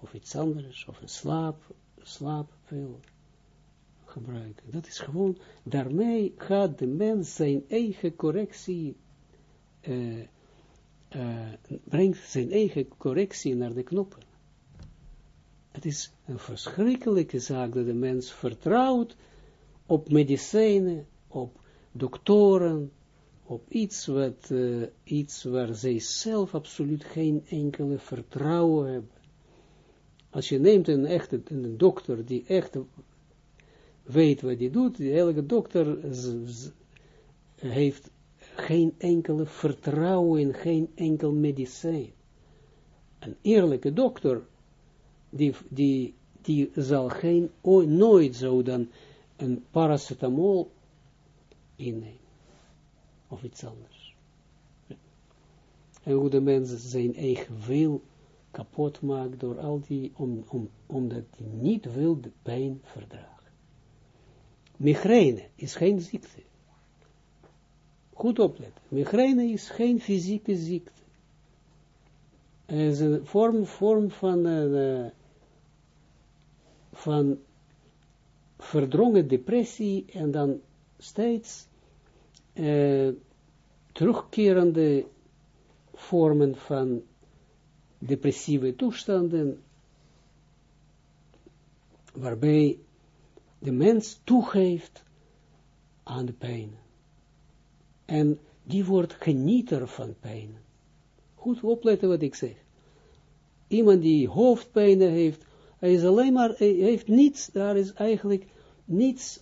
of iets anders, of een slaap, slaappil, gebruiken. Dat is gewoon, daarmee gaat de mens zijn eigen correctie, uh, uh, brengt zijn eigen correctie naar de knoppen. Het is een verschrikkelijke zaak dat de mens vertrouwt op medicijnen, op doktoren, op iets, wat, uh, iets waar zij zelf absoluut geen enkele vertrouwen hebben. Als je neemt een echte een dokter die echt weet wat hij doet, elke dokter heeft geen enkele vertrouwen in geen enkel medicijn. Een eerlijke dokter, die, die, die zal geen, nooit zo dan een paracetamol innemen. Of iets anders. En hoe de mens zijn eigen wil kapot maakt door al die, om, om, omdat hij niet wil de pijn verdragen. Migraine is geen ziekte. Goed opletten. Migraine is geen fysieke ziekte. Het is een vorm, vorm van, uh, van verdrongen depressie en dan steeds uh, terugkerende vormen van depressieve toestanden, waarbij de mens toegeeft aan de pijn. En die wordt genieter van pijn. Goed opletten wat ik zeg. Iemand die hoofdpijn heeft, hij is alleen maar, hij heeft niets, daar is eigenlijk niets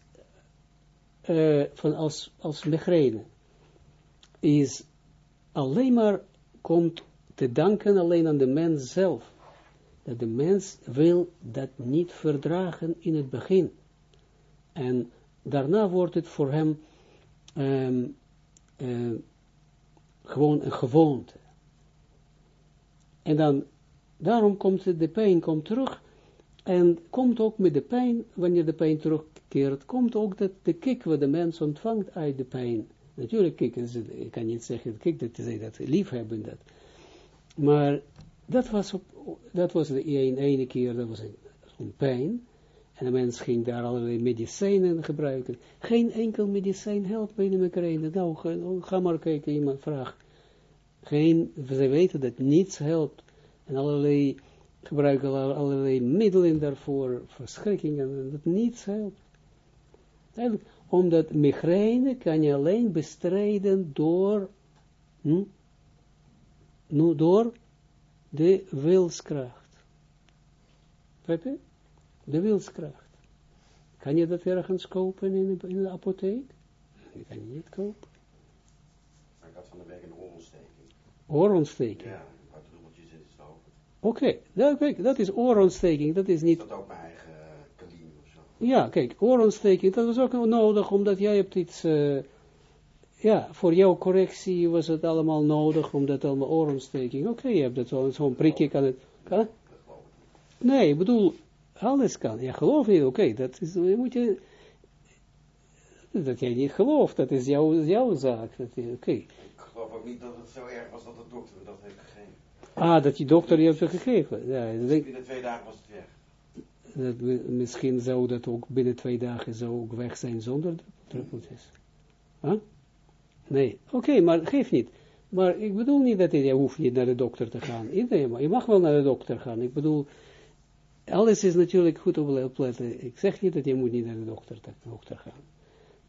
uh, van als, als migraine. Is alleen maar, komt te danken alleen aan de mens zelf. Dat de mens wil dat niet verdragen in het begin. En daarna wordt het voor hem um, uh, gewoon een gewoonte. En dan, daarom komt de pijn komt terug, En komt ook met de pijn, wanneer de pijn terugkeert, komt ook dat de kick wat de mens ontvangt uit de pijn. Natuurlijk, kijk, ik kan niet zeggen, kijk, dat ze dat liefhebben dat. Maar dat was, op, dat was de ene keer, dat was een, pijn. En de mens ging daar allerlei medicijnen gebruiken. Geen enkel medicijn helpt bij de migraine. Nou, ga, maar kijken, iemand vraagt. Geen, ze weten dat niets helpt. En allerlei, gebruiken allerlei middelen daarvoor, verschrikkingen, en dat niets helpt. Omdat migraine kan je alleen bestrijden door, hm, nu door de wilskracht. Begrijp de wilskracht. Kan je dat ergens kopen in de, in de apotheek? Die kan je niet kopen. Maar ik had van de week een oorontsteking. Oorontsteking? Ja, een paar druppeltjes in het stoven. Oké, nou, kijk, dat is oorontsteking, dat is niet... Dat ook mijn eigen kaline of zo. Ja, kijk, oorontsteking, dat is ook nodig, omdat jij hebt iets... Uh, ja, voor jouw correctie was het allemaal nodig, omdat allemaal oorontsteking. Oké, je hebt dat zo'n prikje, kan het... Kan Nee, ik bedoel, alles kan. Ja, geloof je, oké, dat is, moet je, dat jij niet gelooft, dat is jouw, jouw zaak. Oké. Ik geloof ook niet dat het zo erg was dat de dokter me dat heeft gegeven. Ah, dat die dokter je heeft gegeven. Ja, binnen twee dagen was het weg. Dat, misschien zou dat ook binnen twee dagen zo ook weg zijn zonder druppeltjes. Huh? Nee, oké, maar geef niet. Maar ik bedoel niet dat je, hoeft niet naar de dokter te gaan. Nee, maar je mag wel naar de dokter gaan. Ik bedoel, alles is natuurlijk goed op letten. Ik zeg niet dat je moet niet naar de dokter, de dokter gaan.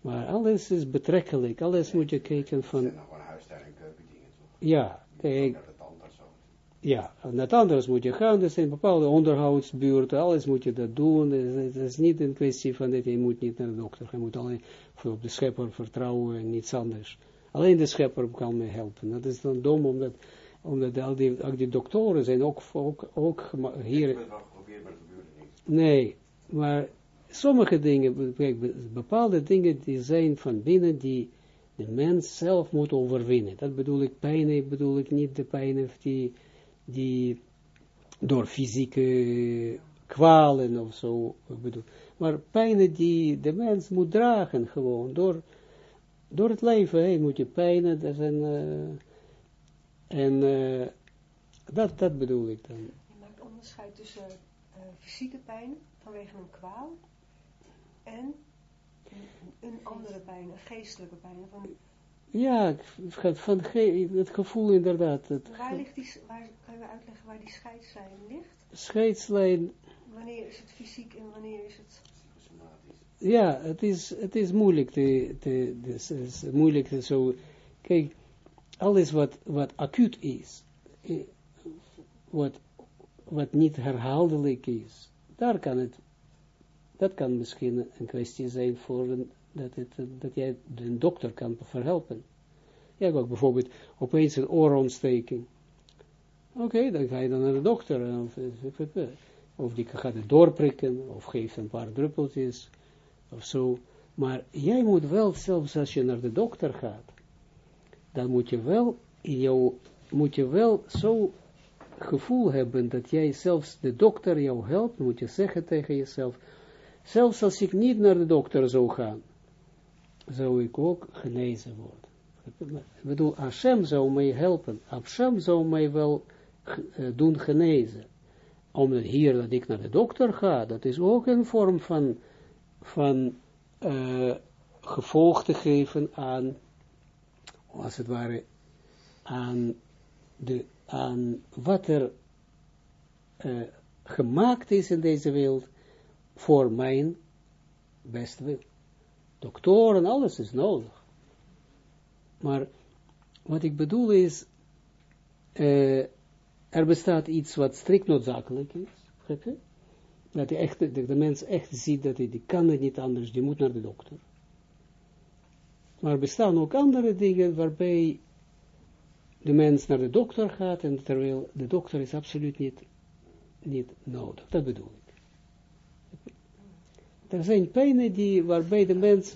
Maar alles is betrekkelijk. Alles moet je kijken van... Nou toch? Ja, kijk. Ja, het anders moet je gaan. Er zijn bepaalde onderhoudsbuurten. Alles moet je dat doen. Het is niet een kwestie van dat je moet niet naar de dokter. Je moet alleen op de schepper vertrouwen en niets anders. Alleen de schepper kan me helpen. Dat is dan dom, omdat, omdat al, die, al die doktoren zijn ook, ook, ook hier... Nee, maar sommige dingen, bepaalde dingen die zijn van binnen die de mens zelf moet overwinnen. Dat bedoel ik pijn, bedoel ik niet de pijn die, die door fysieke kwalen of zo, bedoel, maar pijn die de mens moet dragen gewoon, door, door het leven heen moet je pijnen, dat zijn, uh, en uh, dat, dat bedoel ik dan. Je maakt onderscheid tussen uh, fysieke pijn vanwege een kwaal en een andere pijn, een geestelijke pijn. Van, ja, van ge het gevoel inderdaad. Het waar ligt die, waar, kan je uitleggen waar die scheidslijn ligt? Scheidslijn. Wanneer is het fysiek en wanneer is het... Ja, het is, het is moeilijk te, te, het is moeilijk te zo, kijk, alles wat, wat acuut is, wat wat niet herhaaldelijk is, daar kan het, dat kan misschien een kwestie zijn voor een, dat, het, dat jij de dokter kan verhelpen. Ja, ook bijvoorbeeld opeens een oorontsteking. Oké, dan ga je dan naar de dokter, of, of die gaat het doorprikken, of geeft een paar druppeltjes, of zo. Maar jij moet wel, zelfs als je naar de dokter gaat, dan moet je wel jou, moet je wel zo gevoel hebben dat jij zelfs de dokter jou helpt, moet je zeggen tegen jezelf, zelfs als ik niet naar de dokter zou gaan, zou ik ook genezen worden. Ik bedoel, Hashem zou mij helpen, Hashem zou mij wel uh, doen genezen. Omdat hier dat ik naar de dokter ga, dat is ook een vorm van, van uh, gevolg te geven aan, als het ware, aan de aan wat er uh, gemaakt is in deze wereld voor mijn beste wil. Doktoren, alles is nodig. Maar wat ik bedoel is, uh, er bestaat iets wat strikt noodzakelijk is. Dat de, echt, de, de, mens echt ziet dat hij die kan het niet anders, die moet naar de dokter. Maar er bestaan ook andere dingen waarbij de mens naar de dokter gaat, en terwijl de dokter is absoluut niet, niet nodig. Dat bedoel ik. Er zijn pijnen die, waarbij de mens,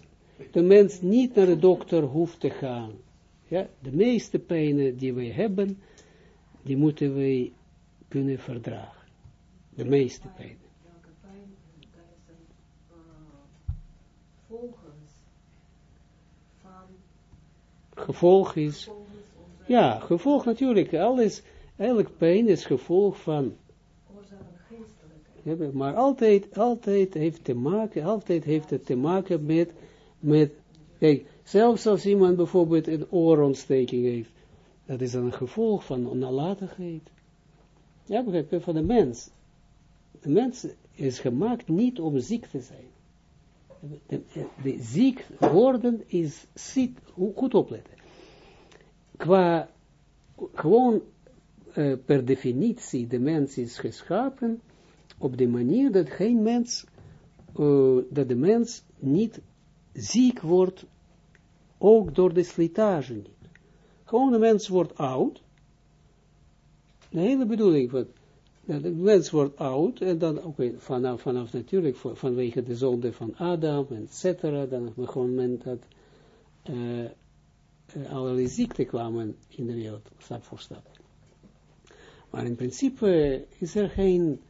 de mens niet naar de dokter hoeft te gaan. Ja, de meeste pijnen die wij hebben, die moeten wij kunnen verdragen. De meeste pijnen. Gevolg is, ja, gevolg natuurlijk, alles, elk pijn is gevolg van maar altijd, altijd heeft te maken, altijd heeft het te maken met, met, kijk, zelfs als iemand bijvoorbeeld een oorontsteking heeft, dat is een gevolg van nalatigheid. Ja, begrijp je, van de mens. De mens is gemaakt niet om ziek te zijn. De, ziek worden is ziek, goed opletten. Qua, gewoon eh, per definitie, de mens is geschapen op de manier dat geen mens, eh, dat de mens niet ziek wordt, ook door de slijtage niet. Gewoon de mens wordt oud, de hele bedoeling van, de mens wordt oud, en dan, oké, vanaf, vanaf natuurlijk, vanwege de zonde van Adam, et cetera, dan begon men dat, eh, eh, allerlei ziekten kwamen in de wereld, stap voor stap. Maar in principe is er geen,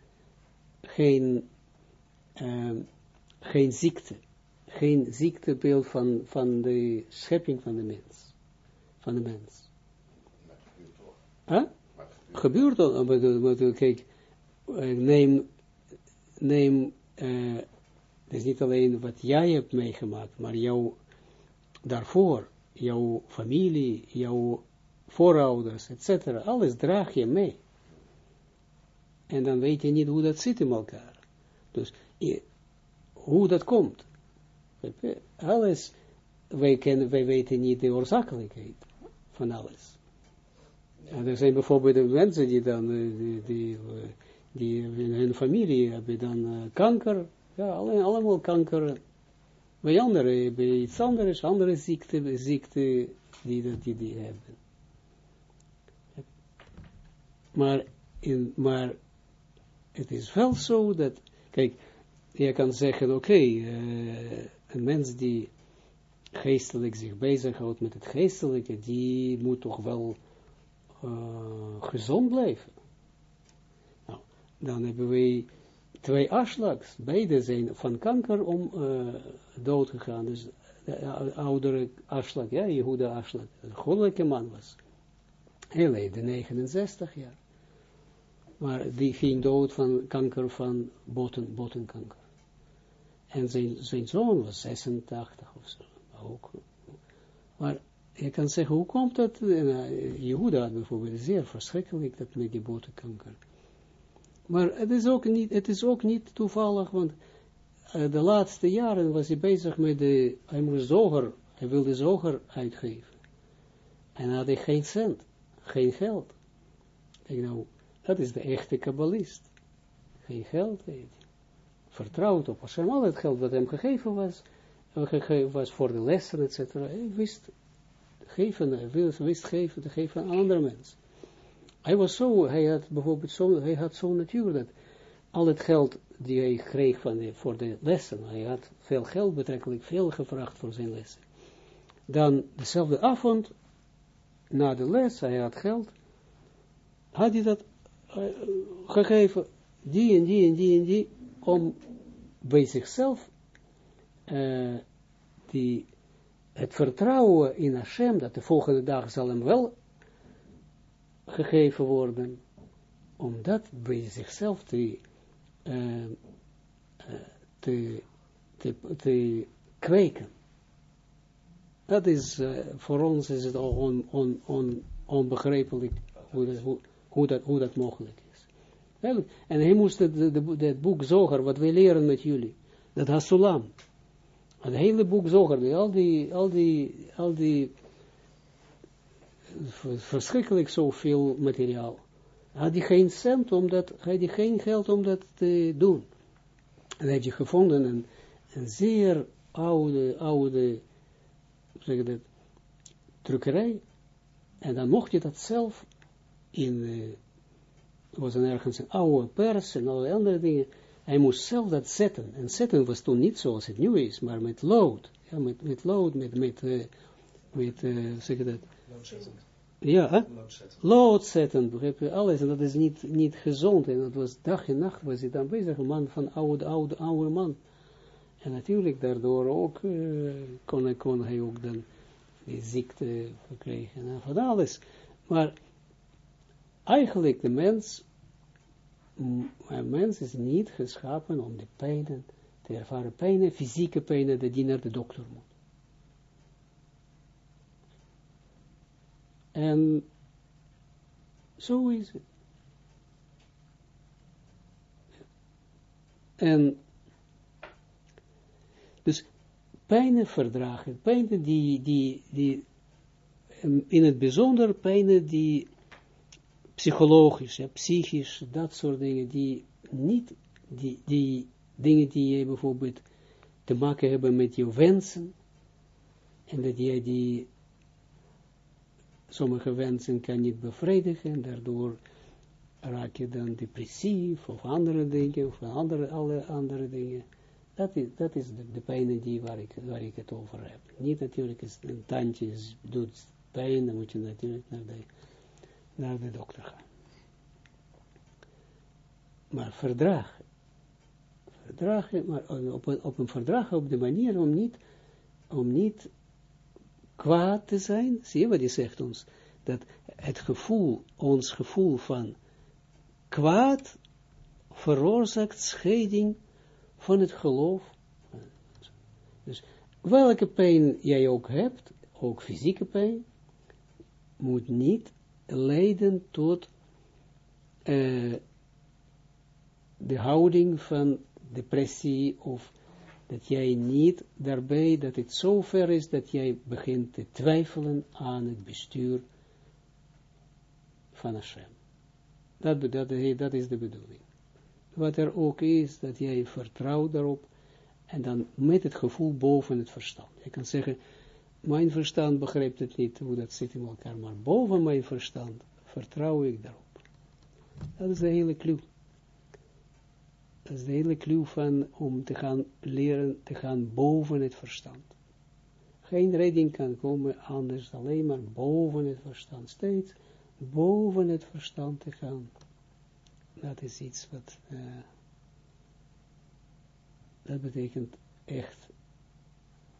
geen, ehm, geen ziekte, geen ziektebeeld van, van de schepping van de mens, van de mens. Maar gebeurt toch. Huh? Gebeurt. kijk, eh, neem, neem, eh, het is niet alleen wat jij hebt meegemaakt, maar jouw, daarvoor, jouw familie, jouw voorouders, etc., alles draag je mee. En dan weet je niet hoe dat zit in elkaar. Dus, hoe dat komt. Alles, wij, wij weten niet de oorzakelijkheid van alles. Ja, er zijn bijvoorbeeld mensen die dan, eh, die, die, eh, die in hun familie hebben dan eh, kanker, ja, alle, allemaal kanker. Bij anderen hebben iets anders, andere ziekte, ziekte die, die, die hebben. Maar, in, maar het is wel zo dat, kijk, je kan zeggen, oké, eh, een mens die geestelijk zich bezighoudt met het geestelijke, die moet toch wel eh, gezond blijven. Nou, dan hebben wij twee afslags. Beide zijn van kanker om uh, dood gegaan. Dus de oudere afslag, ja, Jehuda afslag, een goddelijke man was. Hij leefde 69 jaar. Maar die ging dood van kanker van botten, bottenkanker. En zijn, zijn zoon was 86 of zo. Ook. Maar je kan zeggen, hoe komt dat? Uh, Jehuda bijvoorbeeld zeer verschrikkelijk dat met die boterkanker. Maar het is ook niet, het is ook niet toevallig, want uh, de laatste jaren was hij bezig met de, hij moest zoger, hij wilde zoger uitgeven. En had hij geen cent, geen geld. Kijk nou, dat is de echte kabbalist. Geen geld heeft. Vertrouwd op Hashem, al het geld wat hem gegeven was, gegeven was voor de lessen, et cetera. Hij wist geven, hij wist, geven, te geven aan andere mensen. Hij was zo, hij had bijvoorbeeld zo, hij had zo'n natuur dat al het geld die hij kreeg van de, voor de lessen, hij had veel geld, betrekkelijk veel gevraagd voor zijn lessen. Dan dezelfde avond, na de les, hij had geld, had hij dat gegeven, die en die en die en die, om bij zichzelf uh, die het vertrouwen in Hashem, dat de volgende dag zal hem wel gegeven worden, om dat bij zichzelf te, uh, te, te, te kweken. Dat is, uh, voor ons is het al on, on, on, onbegrijpelijk hoe dat, hoe, hoe, dat, dat mogelijk is. En hij moest het, de, de, boek Zoger, wat wij leren met jullie, dat Hasulam, het hele boek Zoger, al die, al die, al die, verschrikkelijk zoveel materiaal. Had hij geen cent om dat, had hij geen geld om dat te doen. En heeft je gevonden een, een zeer oude, oude, zeg dat, drukkerij. En dan mocht je dat zelf in, uh, was er ergens een oude pers en allerlei andere dingen. Hij moest zelf dat zetten. En zetten was toen niet zoals het nu is, maar met lood. Ja, met, met lood, met, met, uh, met uh, zeg je dat? Ja, hè? Lood zetten, begrijp je, alles. En dat is niet, niet gezond. En dat was dag en nacht was hij dan bezig, een man van oude, oude, oude man. En natuurlijk daardoor ook uh, kon, kon hij ook dan die ziekte verkregen en van alles. Maar eigenlijk de mens, een mens is niet geschapen om de pijnen te ervaren, pijnen, fysieke pijnen, dat die naar de dokter moet. En zo is het. En dus pijnen verdragen, pijnen die, die, die in het bijzonder pijnen die psychologisch, psychisch, dat soort dingen, die niet, die, die dingen die je bijvoorbeeld te maken hebben met je wensen, en dat jij die sommige wensen kan niet bevredigen, en daardoor raak je dan depressief, of andere dingen, of andere, alle andere dingen. Dat is, dat is de, pijn die waar ik, waar ik het over heb. Niet natuurlijk, een tandje doet pijn, dan moet je natuurlijk naar de, naar de dokter gaan. Maar verdragen. Verdragen, maar op een, op een verdrag op de manier om niet, om niet kwaad te zijn. Zie je wat hij zegt ons? Dat het gevoel, ons gevoel van kwaad veroorzaakt scheiding van het geloof. Dus welke pijn jij ook hebt, ook fysieke pijn, moet niet leiden tot uh, de houding van depressie of dat jij niet daarbij, dat het zo ver is dat jij begint te twijfelen aan het bestuur van Hashem. Dat, dat, dat is de bedoeling. Wat er ook is, dat jij vertrouwt daarop, en dan met het gevoel boven het verstand. Je kan zeggen, mijn verstand begrijpt het niet, hoe dat zit in elkaar, maar boven mijn verstand vertrouw ik daarop. Dat is de hele clue. Dat is de hele clue van, om te gaan leren, te gaan boven het verstand. Geen redding kan komen anders, alleen maar boven het verstand. Steeds boven het verstand te gaan. Dat is iets wat, uh, dat betekent echt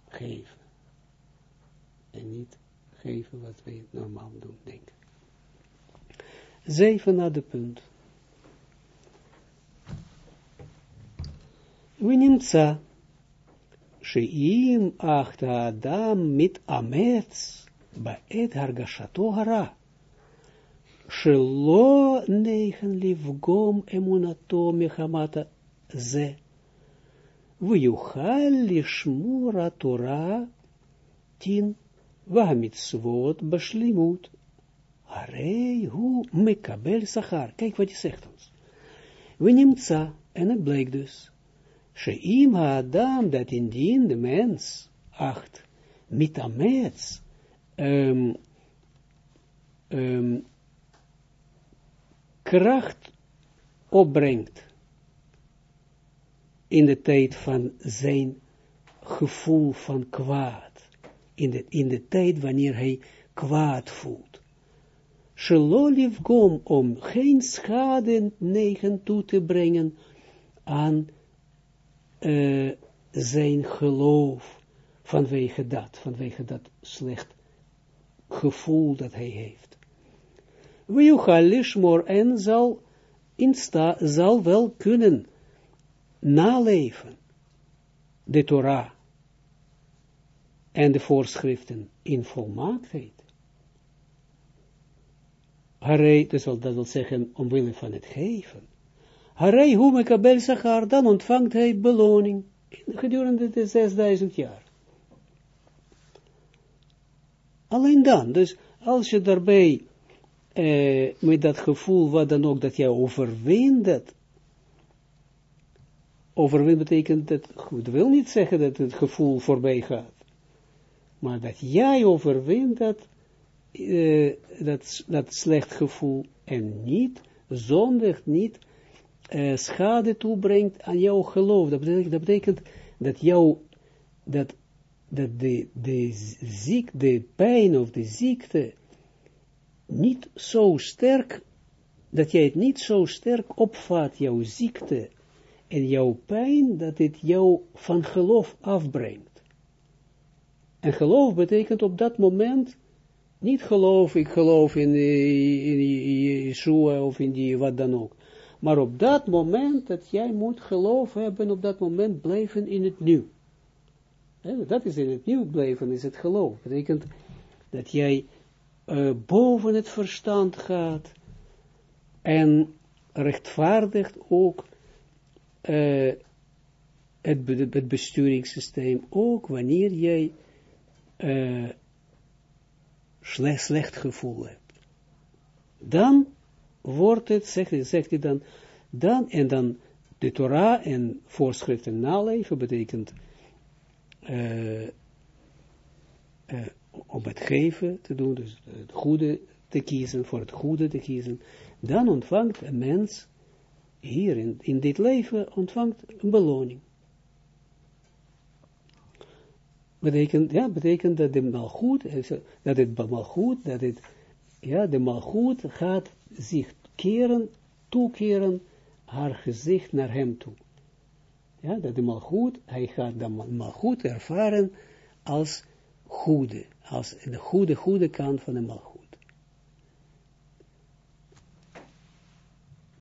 geven En niet geven wat wij normaal doen, denken. Zeven naar de punt. ונמצא שאם אך האדם מתאמץ בעת הרגשתו הרע, שלא נייחן לפגום אמונתו מחמת זה, ויוכל לשמור התורה, תין והמצוות בשלימות, הרי הוא מקבל שכר. Kijk wat hij zegt ons. ונמצא, en het blijkt dus, Sheim Adam, dat indien de mens, acht, mitamets, um, um, kracht opbrengt in de tijd van zijn gevoel van kwaad, in de, in de tijd wanneer hij kwaad voelt. Sheloliv kom om geen schade negen toe te brengen aan uh, zijn geloof vanwege dat, vanwege dat slecht gevoel dat hij heeft. Lishmor en zal, insta, zal wel kunnen naleven de Torah en de voorschriften in volmaaktheid. Harei, wil, dat wil zeggen, omwille van het geven. Harei hu mekabel sachar, dan ontvangt hij beloning gedurende de 6000 jaar. Alleen dan, dus als je daarbij eh, met dat gevoel, wat dan ook, dat jij overwint dat, overwint betekent dat, goed, wil niet zeggen dat het gevoel voorbij gaat, maar dat jij overwint dat, uh, dat, dat slecht gevoel en niet, zondigt niet, uh, schade toebrengt aan jouw geloof. Dat betekent dat, betekent dat dat, de, de ziek, de pijn of de ziekte niet zo sterk, dat jij het niet zo sterk opvat, jouw ziekte, en jouw pijn, dat dit jou van geloof afbrengt. En geloof betekent op dat moment, niet geloof, ik geloof in, in, in Yeshua of in die wat dan ook. Maar op dat moment dat jij moet geloof hebben, op dat moment blijven in het nieuw. dat is in het nieuw blijven, is het geloof. Betekent dat jij uh, boven het verstand gaat en rechtvaardigt ook uh, het, het besturingssysteem, ook wanneer jij uh, slecht, gevoel hebt. Dan wordt het, zegt, zegt hij dan, dan en dan de Torah en voorschriften naleven betekent uh, om het geven te doen, dus het goede te kiezen, voor het goede te kiezen, dan ontvangt een mens hier in, in dit leven ontvangt een beloning. Betekent, ja, betekent dat de malgoed, dat het malgoed, dat het, ja, de malgoed gaat zich keren, toekeren, haar gezicht naar hem toe. Ja, dat de malgoed, hij gaat de malgoed ervaren als goede, als de goede, goede kant van de malgoed.